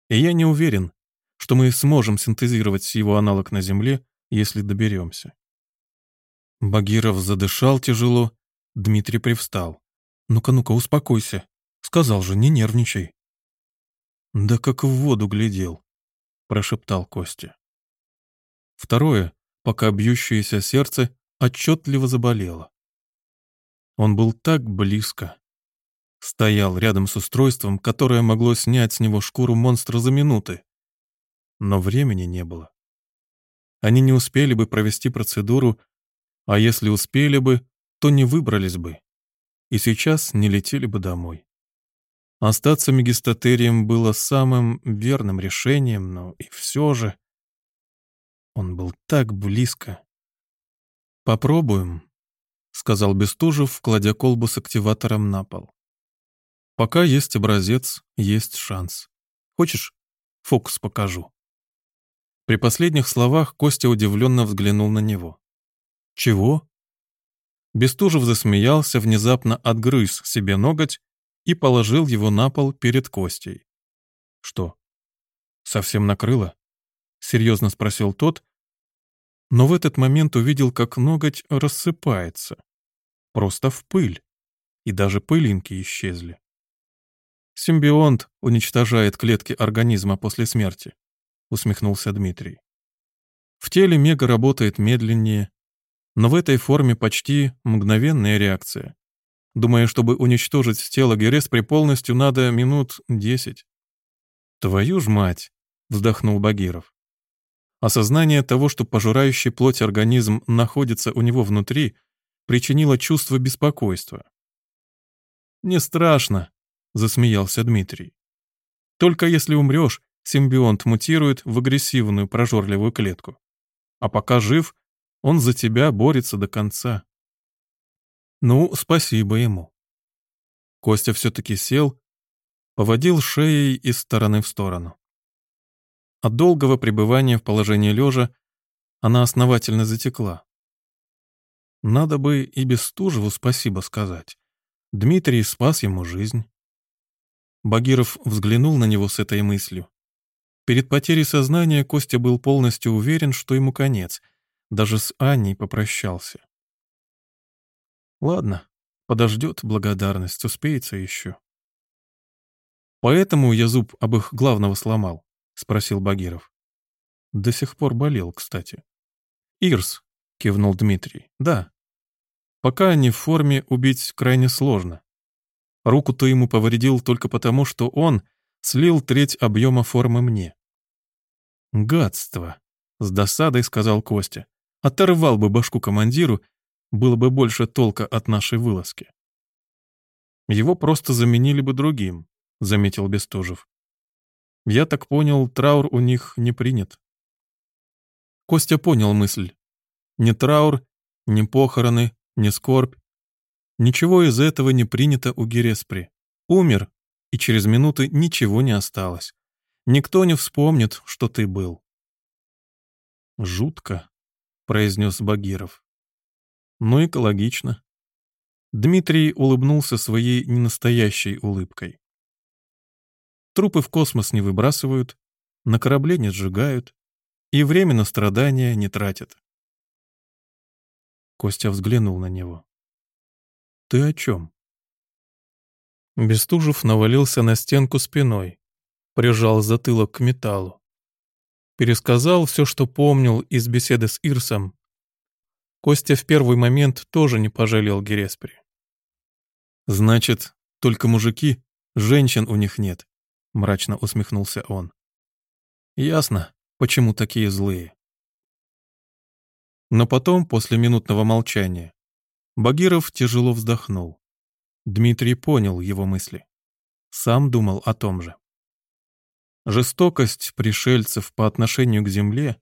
И я не уверен, что мы сможем синтезировать его аналог на Земле, если доберемся. Багиров задышал тяжело, Дмитрий привстал. «Ну-ка, ну-ка, успокойся. Сказал же, не нервничай». «Да как в воду глядел», — прошептал Костя. Второе, пока бьющееся сердце отчетливо заболело. Он был так близко. Стоял рядом с устройством, которое могло снять с него шкуру монстра за минуты. Но времени не было. Они не успели бы провести процедуру, а если успели бы, то не выбрались бы. И сейчас не летели бы домой. Остаться мегистатерием было самым верным решением, но и все же... Он был так близко. «Попробуем», — сказал Бестужев, кладя колбу с активатором на пол. «Пока есть образец, есть шанс. Хочешь, фокус покажу?» При последних словах Костя удивленно взглянул на него. «Чего?» Бестужев засмеялся, внезапно отгрыз себе ноготь и положил его на пол перед Костей. «Что, совсем накрыло?» — серьезно спросил тот, но в этот момент увидел, как ноготь рассыпается. Просто в пыль. И даже пылинки исчезли. Симбионт уничтожает клетки организма после смерти. — усмехнулся Дмитрий. В теле мега работает медленнее, но в этой форме почти мгновенная реакция. Думаю, чтобы уничтожить тело Гереспри полностью, надо минут десять. «Твою ж мать!» — вздохнул Багиров. Осознание того, что пожирающий плоть организм находится у него внутри, причинило чувство беспокойства. «Не страшно», — засмеялся Дмитрий. «Только если умрешь, симбионт мутирует в агрессивную прожорливую клетку. А пока жив, он за тебя борется до конца. Ну, спасибо ему. Костя все-таки сел, поводил шеей из стороны в сторону. От долгого пребывания в положении лежа она основательно затекла. Надо бы и Бестужеву спасибо сказать. Дмитрий спас ему жизнь. Багиров взглянул на него с этой мыслью. Перед потерей сознания Костя был полностью уверен, что ему конец. Даже с Аней попрощался. Ладно, подождет благодарность, успеется еще. «Поэтому я зуб об их главного сломал?» — спросил Багиров. До сих пор болел, кстати. «Ирс», — кивнул Дмитрий, — «да. Пока они в форме, убить крайне сложно. Руку-то ему повредил только потому, что он слил треть объема формы мне. «Гадство!» — с досадой сказал Костя. «Оторвал бы башку командиру, было бы больше толка от нашей вылазки». «Его просто заменили бы другим», — заметил Бестужев. «Я так понял, траур у них не принят». Костя понял мысль. Ни траур, ни похороны, ни скорбь. Ничего из этого не принято у Гереспри. Умер, и через минуты ничего не осталось. Никто не вспомнит, что ты был. Жутко, произнес Багиров. «Ну экологично. Дмитрий улыбнулся своей ненастоящей улыбкой. Трупы в космос не выбрасывают, на корабле не сжигают, и время на страдания не тратят. Костя взглянул на него. «Ты о чем?» Бестужев навалился на стенку спиной, прижал затылок к металлу. Пересказал все, что помнил из беседы с Ирсом. Костя в первый момент тоже не пожалел Гереспри. «Значит, только мужики, женщин у них нет», — мрачно усмехнулся он. Ясно, почему такие злые. Но потом, после минутного молчания, Багиров тяжело вздохнул. Дмитрий понял его мысли. Сам думал о том же. Жестокость пришельцев по отношению к земле,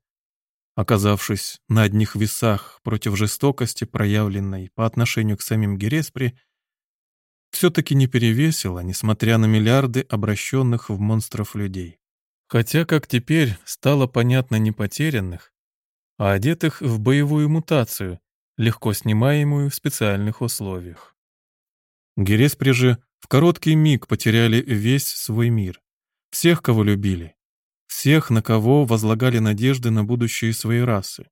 оказавшись на одних весах против жестокости, проявленной по отношению к самим Гереспри, все-таки не перевесила, несмотря на миллиарды обращенных в монстров людей. Хотя, как теперь, стало понятно не потерянных, а одетых в боевую мутацию, легко снимаемую в специальных условиях. Гереспри же в короткий миг потеряли весь свой мир, всех, кого любили, всех, на кого возлагали надежды на будущее своей расы.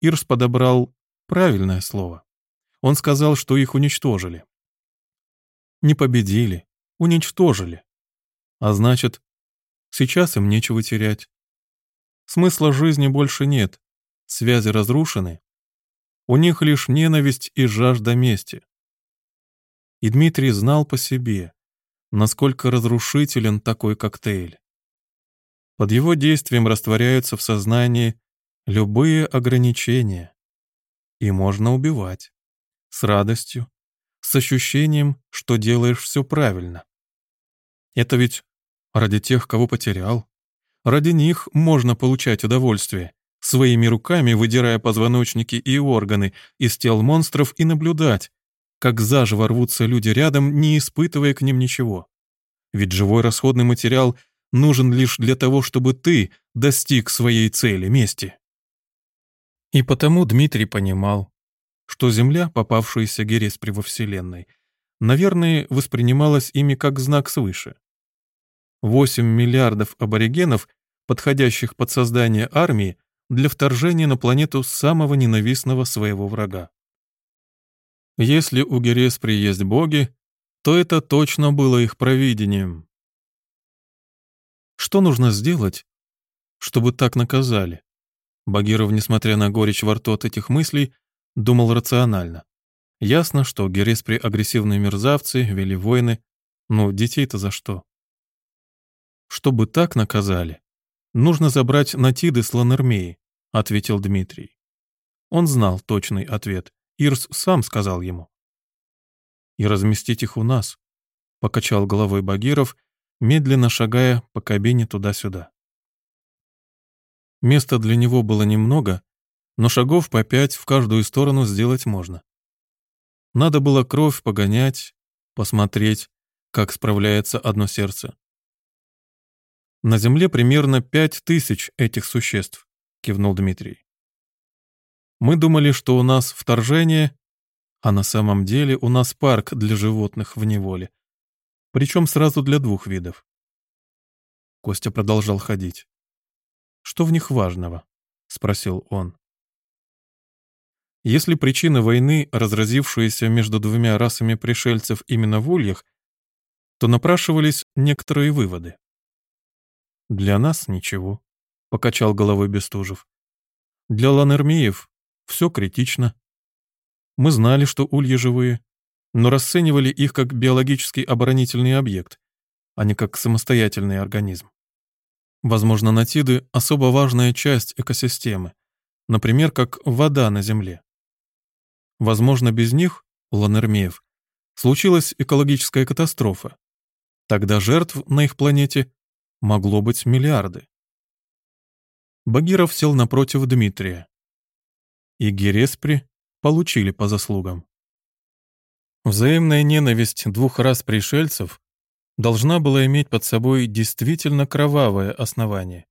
Ирс подобрал правильное слово. Он сказал, что их уничтожили. Не победили, уничтожили. А значит, сейчас им нечего терять. Смысла жизни больше нет, связи разрушены. У них лишь ненависть и жажда мести. И Дмитрий знал по себе, насколько разрушителен такой коктейль. Под его действием растворяются в сознании любые ограничения. И можно убивать. С радостью, с ощущением, что делаешь все правильно. Это ведь ради тех, кого потерял. Ради них можно получать удовольствие, своими руками выдирая позвоночники и органы из тел монстров и наблюдать, как заживо рвутся люди рядом, не испытывая к ним ничего. Ведь живой расходный материал нужен лишь для того, чтобы ты достиг своей цели, мести. И потому Дмитрий понимал, что Земля, попавшаяся Гереспри во Вселенной, наверное, воспринималась ими как знак свыше. 8 миллиардов аборигенов, подходящих под создание армии, для вторжения на планету самого ненавистного своего врага. Если у Гереспри есть боги, то это точно было их провидением. Что нужно сделать, чтобы так наказали? Багиров, несмотря на горечь во рту от этих мыслей, Думал рационально. Ясно, что Гереспри агрессивные мерзавцы, вели войны, но детей-то за что? Чтобы так наказали, нужно забрать Натиды с Ланермеи, ответил Дмитрий. Он знал точный ответ, Ирс сам сказал ему. И разместить их у нас, покачал головой Багиров, медленно шагая по кабине туда-сюда. Места для него было немного, но шагов по пять в каждую сторону сделать можно. Надо было кровь погонять, посмотреть, как справляется одно сердце. На Земле примерно пять тысяч этих существ, кивнул Дмитрий. Мы думали, что у нас вторжение, а на самом деле у нас парк для животных в неволе. Причем сразу для двух видов. Костя продолжал ходить. «Что в них важного?» — спросил он. Если причина войны, разразившаяся между двумя расами пришельцев именно в ульях, то напрашивались некоторые выводы. «Для нас ничего», — покачал головой Бестужев. «Для ланермеев все критично. Мы знали, что ульи живые, но расценивали их как биологический оборонительный объект, а не как самостоятельный организм. Возможно, натиды — особо важная часть экосистемы, например, как вода на Земле. Возможно, без них, Ланермеев, случилась экологическая катастрофа. Тогда жертв на их планете могло быть миллиарды. Багиров сел напротив Дмитрия. И Гереспри получили по заслугам. Взаимная ненависть двух раз пришельцев должна была иметь под собой действительно кровавое основание.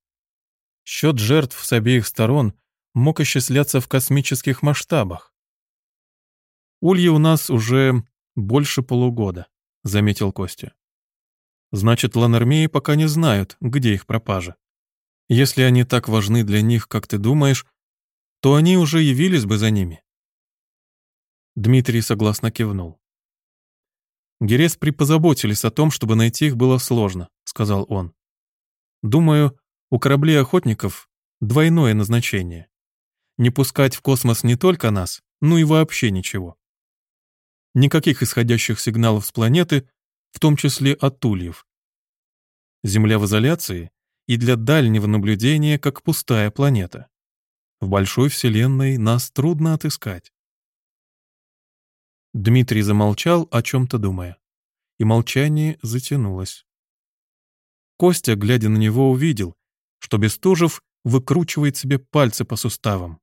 Счет жертв с обеих сторон мог исчисляться в космических масштабах. «Ульи у нас уже больше полугода», — заметил Костя. «Значит, ланармеи пока не знают, где их пропажа. Если они так важны для них, как ты думаешь, то они уже явились бы за ними». Дмитрий согласно кивнул. «Гереспри позаботились о том, чтобы найти их было сложно», — сказал он. «Думаю, у кораблей охотников двойное назначение. Не пускать в космос не только нас, но и вообще ничего. Никаких исходящих сигналов с планеты, в том числе от тульев. Земля в изоляции, и для дальнего наблюдения как пустая планета. В большой вселенной нас трудно отыскать. Дмитрий замолчал, о чем-то думая. И молчание затянулось. Костя, глядя на него, увидел, что Бестужев выкручивает себе пальцы по суставам.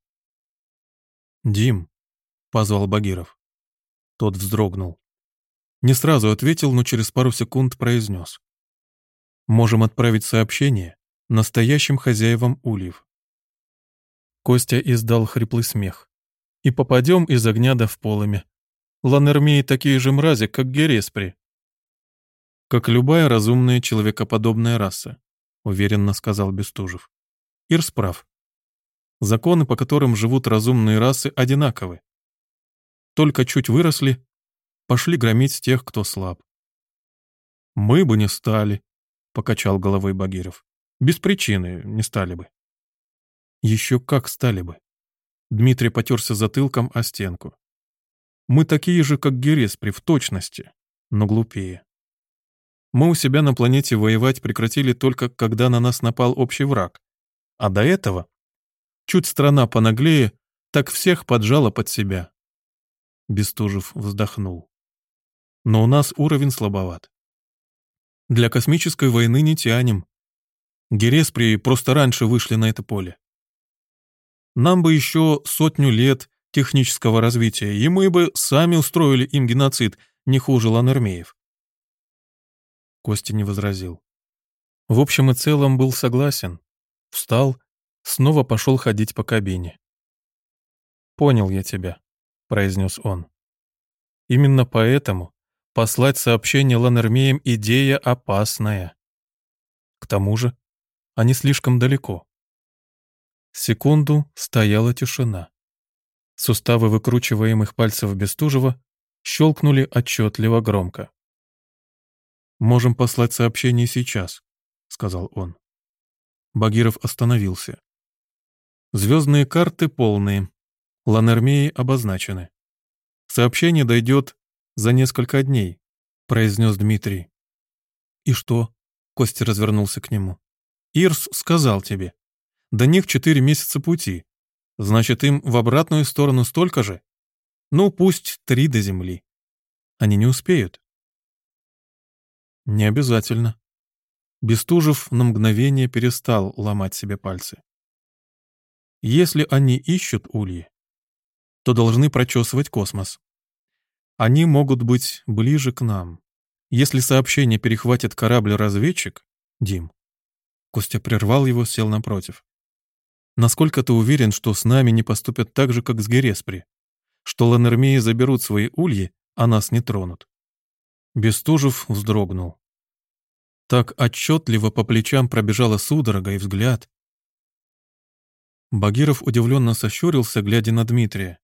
«Дим», — позвал Багиров. Тот вздрогнул. Не сразу ответил, но через пару секунд произнес. «Можем отправить сообщение настоящим хозяевам ульев». Костя издал хриплый смех. «И попадем из огня до в полыми. Ланермеи такие же мрази, как Гереспри». «Как любая разумная человекоподобная раса», — уверенно сказал Бестужев. Ирс прав. Законы, по которым живут разумные расы, одинаковы. Только чуть выросли, пошли громить тех, кто слаб. «Мы бы не стали», — покачал головой Багиров. «Без причины не стали бы». Еще как стали бы. Дмитрий потерся затылком о стенку. Мы такие же, как Гереспри, в точности, но глупее. Мы у себя на планете воевать прекратили только, когда на нас напал общий враг. А до этого, чуть страна понаглее, так всех поджала под себя. Бестужев вздохнул. Но у нас уровень слабоват. Для космической войны не тянем. Гереспри просто раньше вышли на это поле. Нам бы еще сотню лет технического развития, и мы бы сами устроили им геноцид, не хуже ланермеев. Костя не возразил. В общем и целом был согласен. Встал, снова пошел ходить по кабине. «Понял я тебя», — произнес он. «Именно поэтому послать сообщение ланермеям идея опасная. К тому же они слишком далеко. Секунду стояла тишина. Суставы выкручиваемых пальцев Бестужева щелкнули отчетливо громко. «Можем послать сообщение сейчас», — сказал он. Багиров остановился. «Звездные карты полные. Ланермеи обозначены. Сообщение дойдет за несколько дней», — произнес Дмитрий. «И что?» — Костя развернулся к нему. «Ирс сказал тебе. До них четыре месяца пути. Значит, им в обратную сторону столько же? Ну, пусть три до земли. Они не успеют. Не обязательно. Бестужев на мгновение перестал ломать себе пальцы. Если они ищут ульи, то должны прочесывать космос. Они могут быть ближе к нам. Если сообщение перехватит корабль-разведчик, Дим. Костя прервал его, сел напротив. Насколько ты уверен, что с нами не поступят так же, как с Гереспри? Что ланермеи заберут свои ульи, а нас не тронут?» Бестужев вздрогнул. Так отчетливо по плечам пробежала судорога и взгляд. Багиров удивленно сощурился, глядя на Дмитрия.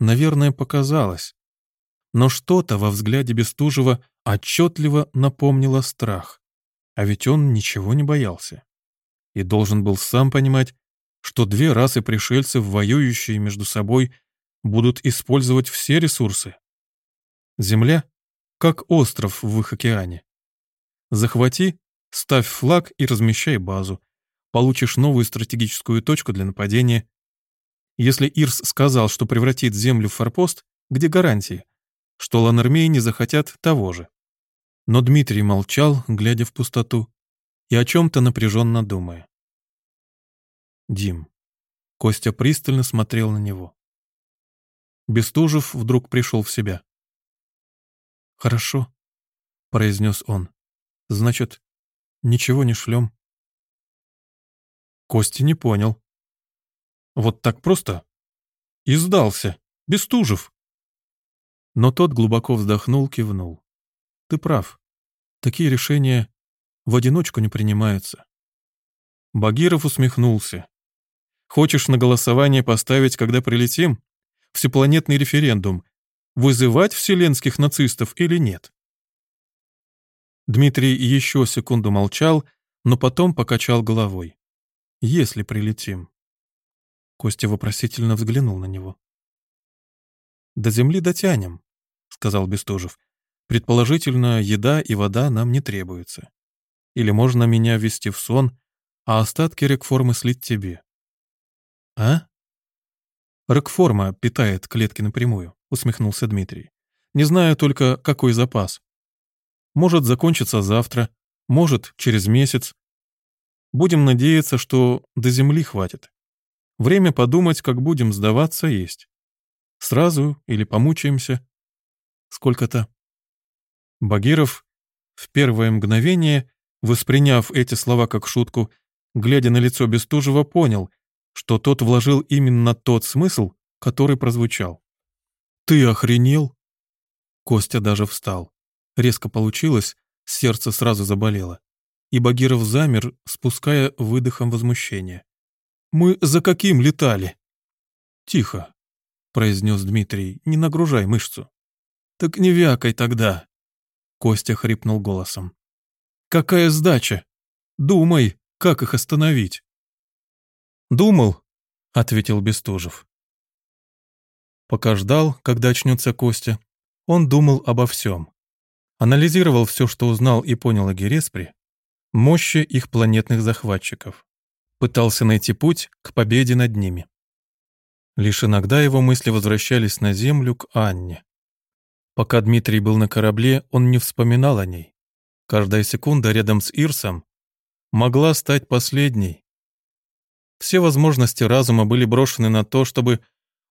Наверное, показалось. Но что-то во взгляде Бестужева отчетливо напомнило страх. А ведь он ничего не боялся. И должен был сам понимать, что две расы пришельцев, воюющие между собой, будут использовать все ресурсы. Земля — как остров в их океане. Захвати, ставь флаг и размещай базу. Получишь новую стратегическую точку для нападения. Если Ирс сказал, что превратит Землю в форпост, где гарантии, что ланермеи не захотят того же? Но Дмитрий молчал, глядя в пустоту, и о чем-то напряженно думая. Дим. Костя пристально смотрел на него. Бестужев вдруг пришел в себя. «Хорошо», — произнес он. «Значит, ничего не шлем?» Костя не понял. «Вот так просто?» «И сдался. Бестужев». Но тот глубоко вздохнул, кивнул. «Ты прав. Такие решения в одиночку не принимаются». Багиров усмехнулся. Хочешь на голосование поставить, когда прилетим? Всепланетный референдум. Вызывать вселенских нацистов или нет? Дмитрий еще секунду молчал, но потом покачал головой. «Если прилетим». Костя вопросительно взглянул на него. «До земли дотянем», — сказал Бестужев. «Предположительно, еда и вода нам не требуются. Или можно меня ввести в сон, а остатки рекформы слить тебе. А? Рекформа питает клетки напрямую, усмехнулся Дмитрий. Не знаю только, какой запас. Может закончиться завтра, может через месяц. Будем надеяться, что до земли хватит. Время подумать, как будем сдаваться, есть. Сразу или помучаемся. Сколько-то. Багиров в первое мгновение, восприняв эти слова как шутку, глядя на лицо Бестужева, понял, что тот вложил именно тот смысл, который прозвучал. «Ты охренел?» Костя даже встал. Резко получилось, сердце сразу заболело. И Багиров замер, спуская выдохом возмущения. «Мы за каким летали?» «Тихо», — произнес Дмитрий, — «не нагружай мышцу». «Так не вякай тогда», — Костя хрипнул голосом. «Какая сдача? Думай, как их остановить?» «Думал», — ответил Бестужев. Пока ждал, когда очнется Костя, он думал обо всем. Анализировал все, что узнал и понял о Гереспре, мощи их планетных захватчиков. Пытался найти путь к победе над ними. Лишь иногда его мысли возвращались на Землю к Анне. Пока Дмитрий был на корабле, он не вспоминал о ней. Каждая секунда рядом с Ирсом могла стать последней. Все возможности разума были брошены на то, чтобы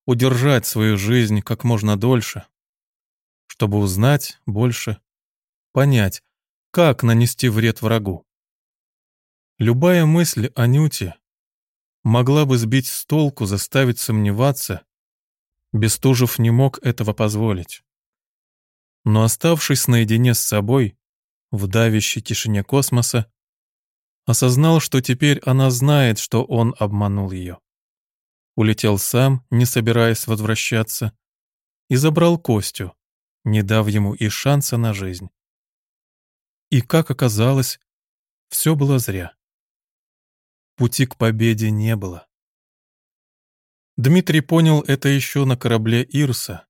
удержать свою жизнь как можно дольше, чтобы узнать больше, понять, как нанести вред врагу. Любая мысль о Нюте могла бы сбить с толку, заставить сомневаться. Бестужев не мог этого позволить. Но оставшись наедине с собой, в давящей тишине космоса, осознал, что теперь она знает, что он обманул ее улетел сам, не собираясь возвращаться, и забрал Костю, не дав ему и шанса на жизнь. И, как оказалось, все было зря. Пути к победе не было. Дмитрий понял это еще на корабле Ирса,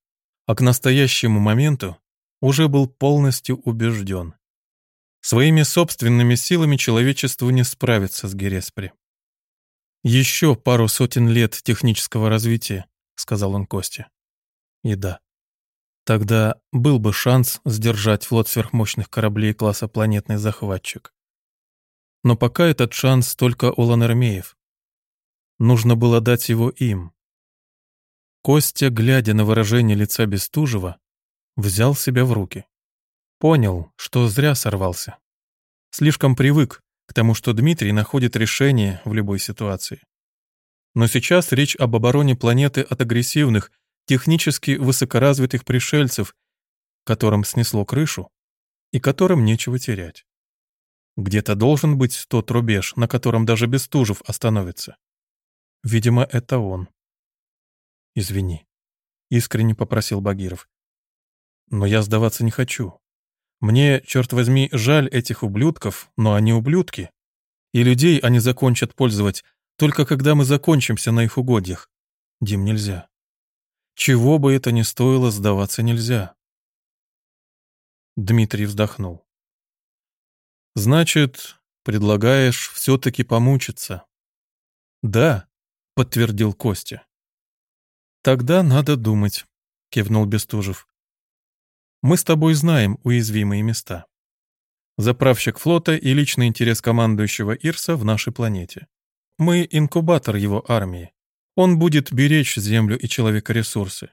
а к настоящему моменту уже был полностью убежден. Своими собственными силами человечеству не справиться с Гереспри. «Еще пару сотен лет технического развития», — сказал он Косте. И да. Тогда был бы шанс сдержать флот сверхмощных кораблей класса «Планетный захватчик». Но пока этот шанс только у ланермеев. Нужно было дать его им. Костя, глядя на выражение лица Бестужева, взял себя в руки. Понял, что зря сорвался. Слишком привык, к тому, что Дмитрий находит решение в любой ситуации. Но сейчас речь об обороне планеты от агрессивных, технически высокоразвитых пришельцев, которым снесло крышу и которым нечего терять. Где-то должен быть тот рубеж, на котором даже Бестужев остановится. Видимо, это он. «Извини», — искренне попросил Багиров. «Но я сдаваться не хочу. Мне, черт возьми, жаль этих ублюдков, но они ублюдки. И людей они закончат пользовать только когда мы закончимся на их угодьях. Дим, нельзя. Чего бы это ни стоило, сдаваться нельзя. Дмитрий вздохнул. Значит, предлагаешь все-таки помучиться? Да, подтвердил Костя. Тогда надо думать, кивнул Бестужев. Мы с тобой знаем уязвимые места. Заправщик флота и личный интерес командующего Ирса в нашей планете. Мы инкубатор его армии. Он будет беречь землю и человека-ресурсы.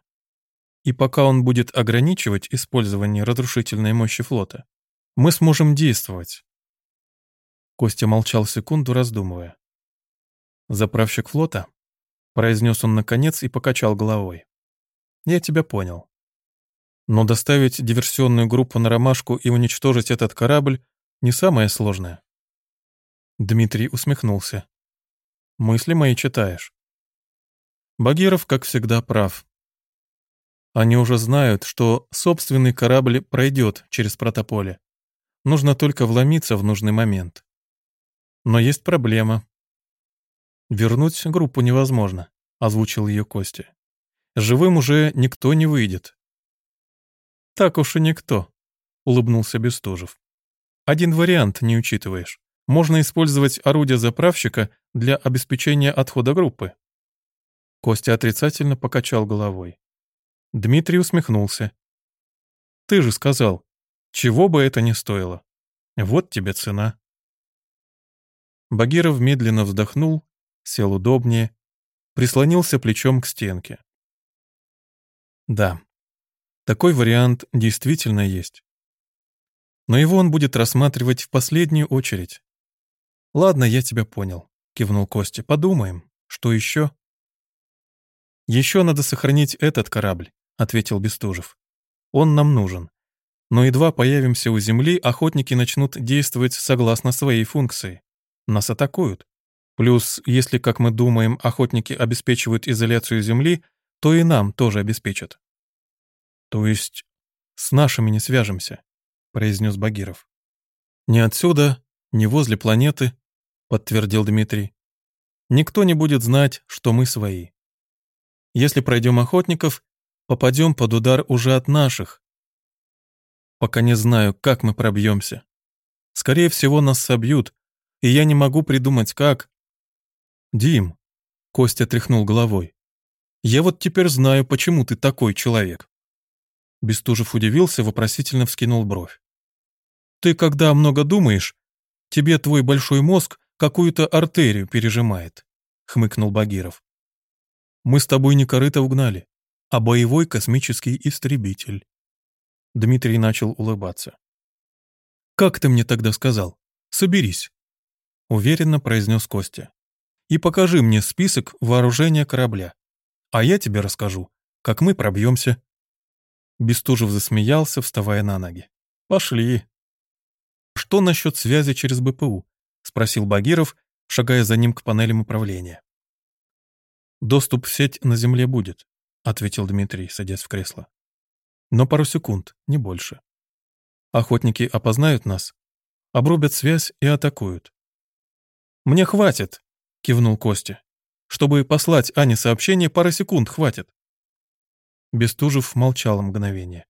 И пока он будет ограничивать использование разрушительной мощи флота, мы сможем действовать. Костя молчал секунду, раздумывая. «Заправщик флота?» — произнес он наконец и покачал головой. «Я тебя понял. Но доставить диверсионную группу на ромашку и уничтожить этот корабль не самое сложное. Дмитрий усмехнулся. Мысли мои читаешь. Багиров, как всегда, прав. Они уже знают, что собственный корабль пройдет через протополе. Нужно только вломиться в нужный момент. Но есть проблема. Вернуть группу невозможно, озвучил ее Костя. Живым уже никто не выйдет. «Так уж и никто», — улыбнулся Бестужев. «Один вариант не учитываешь. Можно использовать орудие заправщика для обеспечения отхода группы. Костя отрицательно покачал головой. Дмитрий усмехнулся. «Ты же сказал, чего бы это ни стоило. Вот тебе цена». Багиров медленно вздохнул, сел удобнее, прислонился плечом к стенке. Да, такой вариант действительно есть. Но его он будет рассматривать в последнюю очередь. «Ладно, я тебя понял», — кивнул Костя. «Подумаем. Что еще?» «Еще надо сохранить этот корабль», — ответил Бестужев. «Он нам нужен. Но едва появимся у Земли, охотники начнут действовать согласно своей функции. Нас атакуют. Плюс, если, как мы думаем, охотники обеспечивают изоляцию Земли, то и нам тоже обеспечат. То есть с нашими не свяжемся, произнес Багиров. Не отсюда, не возле планеты, подтвердил Дмитрий. Никто не будет знать, что мы свои. Если пройдем охотников, попадем под удар уже от наших. Пока не знаю, как мы пробьемся. Скорее всего, нас собьют, и я не могу придумать, как. «Дим», — Костя тряхнул головой, — «я вот теперь знаю, почему ты такой человек». Бестужев удивился, вопросительно вскинул бровь. «Ты, когда много думаешь, тебе твой большой мозг какую-то артерию пережимает», — хмыкнул Багиров. «Мы с тобой не корыто угнали, а боевой космический истребитель». Дмитрий начал улыбаться. «Как ты мне тогда сказал? Соберись», — уверенно произнес Костя и покажи мне список вооружения корабля. А я тебе расскажу, как мы пробьемся». Бестужев засмеялся, вставая на ноги. «Пошли». «Что насчет связи через БПУ?» — спросил Багиров, шагая за ним к панелям управления. «Доступ в сеть на Земле будет», — ответил Дмитрий, садясь в кресло. «Но пару секунд, не больше. Охотники опознают нас, обрубят связь и атакуют. «Мне хватит», — кивнул Костя. «Чтобы послать Ане сообщение, пара секунд хватит». Бестужев молчал мгновение.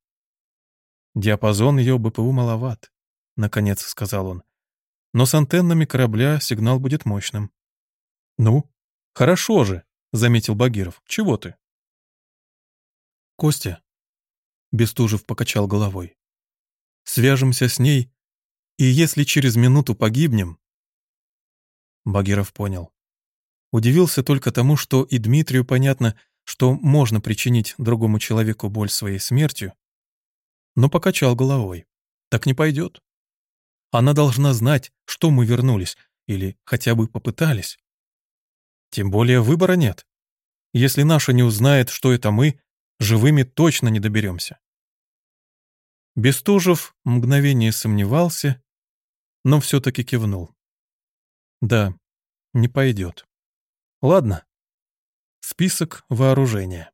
«Диапазон ее БПУ маловат», — наконец сказал он. «Но с антеннами корабля сигнал будет мощным». «Ну, хорошо же», — заметил Багиров. «Чего ты?» «Костя», — Бестужев покачал головой, — «свяжемся с ней, и если через минуту погибнем...» Багиров понял. Удивился только тому, что и Дмитрию понятно, что можно причинить другому человеку боль своей смертью, но покачал головой. Так не пойдет. Она должна знать, что мы вернулись, или хотя бы попытались. Тем более выбора нет. Если наша не узнает, что это мы, живыми точно не доберемся. Бестужев мгновение сомневался, но все-таки кивнул. Да, не пойдет. Ладно. Список вооружения.